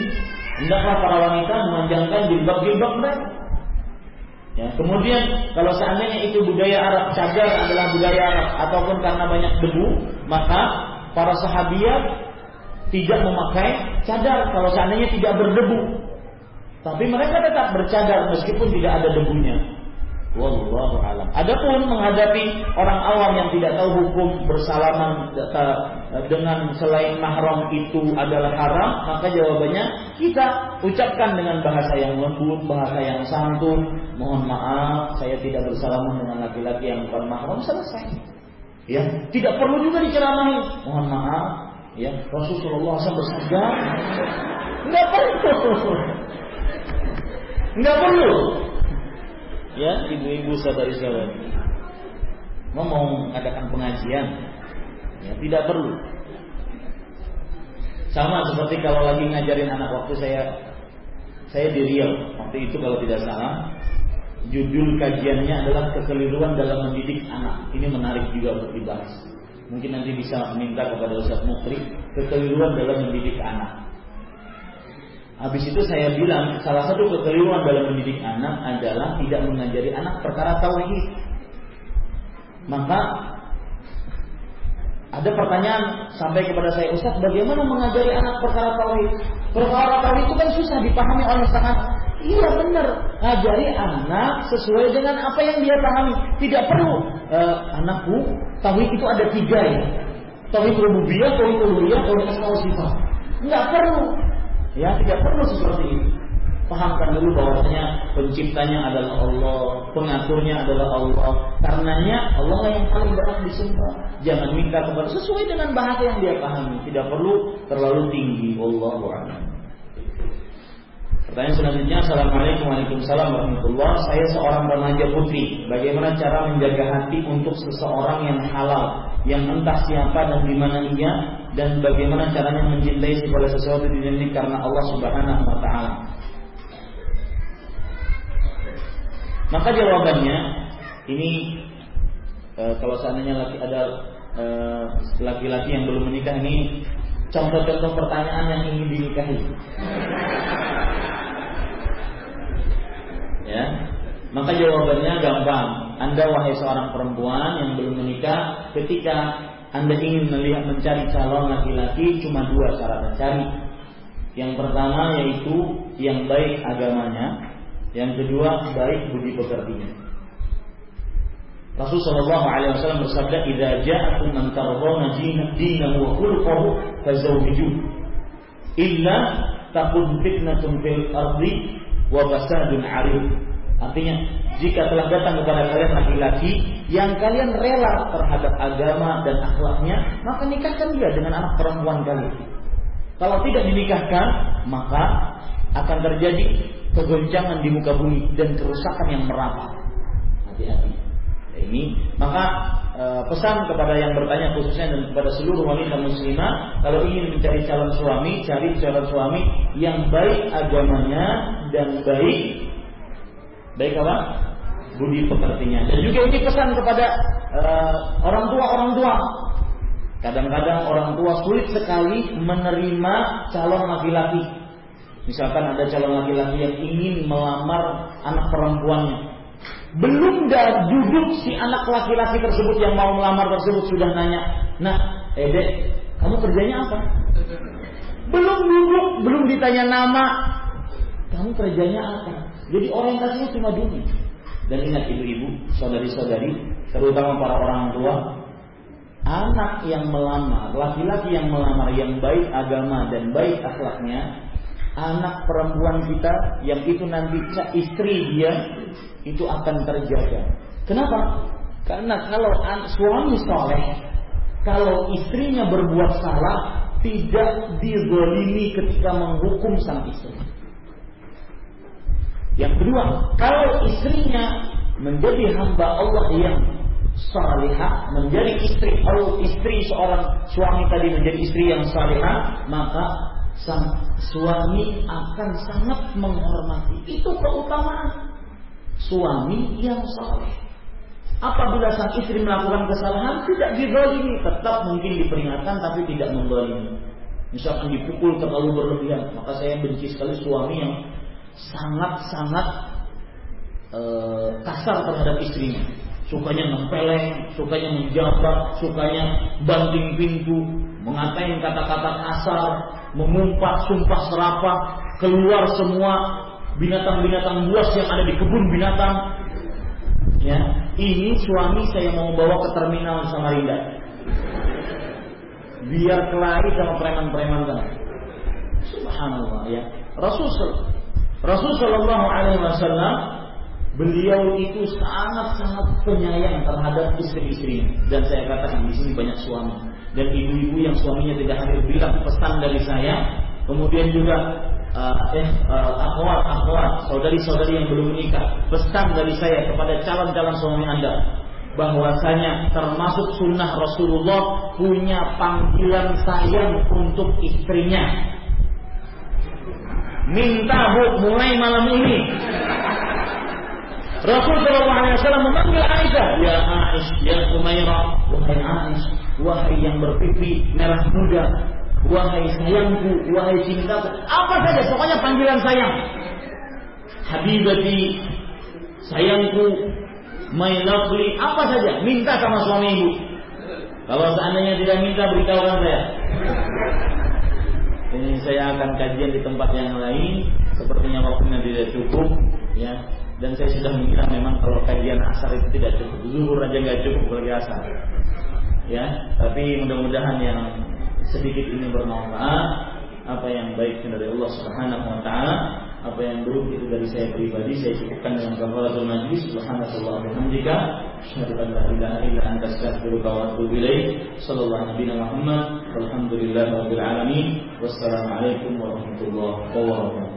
Hendaklah para wanita memanjangkan jilbab-jilbab mereka. Ya, kemudian kalau seandainya itu budaya Arab, cadar adalah budaya Arab ataupun karena banyak debu, maka para sahabiat tidak memakai cadar kalau seandainya tidak berdebu. Tapi mereka tetap bercadar meskipun tidak ada debunya. Wallahu alam. Adapun menghadapi orang awam yang tidak tahu hukum bersalaman dengan selain mahram itu adalah haram, maka jawabannya kita ucapkan dengan bahasa yang lembut, bahasa yang santun. Mohon maaf, saya tidak bersalaman dengan laki-laki yang bukan mahram selesai. Ya, tidak perlu juga diceramahi. Mohon maaf, ya Rasulullah SAW bersabda, nggak perlu, nggak perlu ya ibu-ibu saudari-saudari ngomong mengadakan pengajian ya tidak perlu. Sama seperti kalau lagi ngajarin anak waktu saya saya di Riau. Waktu itu kalau tidak salah judul kajiannya adalah kekeliruan dalam mendidik anak. Ini menarik juga untuk dibahas. Mungkin nanti bisa minta kepada Ustaz Mukri kekeliruan dalam mendidik anak. Habis itu saya bilang salah satu kekeliruan dalam mendidik anak adalah tidak mengajari anak perkara tauhid. Maka ada pertanyaan sampai kepada saya Ustaz, bagaimana mengajari anak perkara tauhid? Perkara tauhid itu kan susah dipahami oleh sangat. Iya benar, ajari anak sesuai dengan apa yang dia pahami. Tidak perlu e, anakku tauhid itu ada tiga ya. Tauhid rububiyah, tauhid uluhiyah, tauhid asma sifat. Enggak perlu. Ya, tidak perlu seperti itu. Pahamkan dulu bahwasanya penciptanya adalah Allah, pengaturnya adalah Allah. Karenanya Allah yang paling berat disembah. Jangan minta kepada sesuai dengan bahasa yang dia pahami. Tidak perlu terlalu tinggi. Allah a'lam. Pertanyaan selanjutnya, Assalamualaikum Waalaikumsalam warahmatullahi Saya seorang remaja putri. Bagaimana cara menjaga hati untuk seseorang yang halal, yang entah siapa dan di mana ia, dan bagaimana caranya mencintai segala sesuatu di dunia ini karena Allah Subhanahu Wa Taala. Maka jawabannya ini e, kalau seandainya laki ada e, laki-laki yang belum menikah ini contoh-contoh pertanyaan yang ingin dinikahi. Ya. Maka jawabannya gampang. Anda wahai seorang perempuan yang belum menikah, ketika Anda ingin melihat mencari calon laki-laki, cuma dua cara mencari. Yang pertama yaitu yang baik agamanya, yang kedua baik budi pekertinya. Rasulullah Shallallahu Alaihi Wasallam bersabda, "Idza ja'akum man tardawna dinahu wa khuluquhu fazawwijuh." Illa takun fitnatun fil ardi wa fasadun 'arid. Artinya, jika telah datang kepada kalian laki-laki yang kalian rela terhadap agama dan akhlaknya, maka nikahkan dia dengan anak perempuan kalian. Kalau tidak dinikahkan, maka akan terjadi kegoncangan di muka bumi dan kerusakan yang merata. Hati-hati. Ya, ini maka e, pesan kepada yang bertanya khususnya dan kepada seluruh wanita muslimah kalau ingin mencari calon suami, cari calon suami yang baik agamanya dan baik Baik apa? Budi pekertinya. Dan juga ini pesan kepada uh, orang tua orang tua. Kadang-kadang orang tua sulit sekali menerima calon laki-laki. Misalkan ada calon laki-laki yang ingin melamar anak perempuannya. Belum dah duduk si anak laki-laki tersebut yang mau melamar tersebut sudah nanya, nah, Ede, kamu kerjanya apa? Belum duduk, belum ditanya nama, kamu kerjanya apa? Jadi orientasinya cuma dunia. Dan ingat ibu-ibu, saudari-saudari, terutama para orang tua, anak yang melamar, laki-laki yang melamar yang baik agama dan baik akhlaknya, anak perempuan kita yang itu nanti istri dia itu akan terjaga. Kenapa? Karena kalau suami soleh, kalau istrinya berbuat salah, tidak dizolimi ketika menghukum sang istri. Yang kedua, kalau istrinya menjadi hamba Allah yang salihah, menjadi istri kalau istri seorang suami tadi menjadi istri yang salihah, maka sang suami akan sangat menghormati. Itu keutamaan suami yang saleh. Apabila sang istri melakukan kesalahan tidak dizalimi, tetap mungkin diperingatkan tapi tidak mendolimi. Misalkan dipukul terlalu berlebihan, maka saya benci sekali suami yang sangat-sangat e, kasar terhadap istrinya. Sukanya nempeleng, sukanya menjabat, sukanya banting pintu, mengatain kata-kata kasar, mengumpat sumpah serapah, keluar semua binatang-binatang buas yang ada di kebun binatang. Ya, ini suami saya mau bawa ke terminal Samarinda. Biar kelahi sama preman-preman kan. Subhanallah ya. Rasul Rasul Shallallahu Alaihi Wasallam beliau itu sangat-sangat penyayang terhadap istri-istrinya dan saya katakan di sini banyak suami dan ibu-ibu yang suaminya tidak hadir bilang pesan dari saya. Kemudian juga uh, eh uh, akhwat akhwat saudari-saudari yang belum menikah pesan dari saya kepada calon-calon suami anda. Bahwasanya termasuk sunnah Rasulullah punya panggilan sayang untuk istrinya. Minta bu mulai malam ini. Rasul Shallallahu Alaihi Wasallam memanggil Aisyah, ya Aisyah, ya Umairah, wahai Aisyah, wahai yang berpipi merah muda, wahai sayangku, wahai cintaku, apa saja, pokoknya panggilan sayang. Habibati, sayangku, my lovely, apa saja, minta sama suami ibu. Kalau seandainya tidak minta, beritahukan saya. Ini saya akan kajian di tempat yang lain, sepertinya waktunya tidak cukup, ya. Dan saya sudah mengira memang kalau kajian asar itu tidak cukup, zuhur aja nggak cukup bagi asar, ya. Tapi mudah-mudahan yang sedikit ini bermanfaat, apa yang baik dari Allah Subhanahu Wa Taala, apa yang buruk itu dari saya pribadi saya cukupkan dengan kafaratul majlis. Subhanallah wa bihamdika asyhadu an la ilaha illa anta astaghfiruka wa atubu ilaik. Sallallahu nabi Muhammad walhamdulillahi rabbil alamin. Wassalamu alaikum warahmatullahi wabarakatuh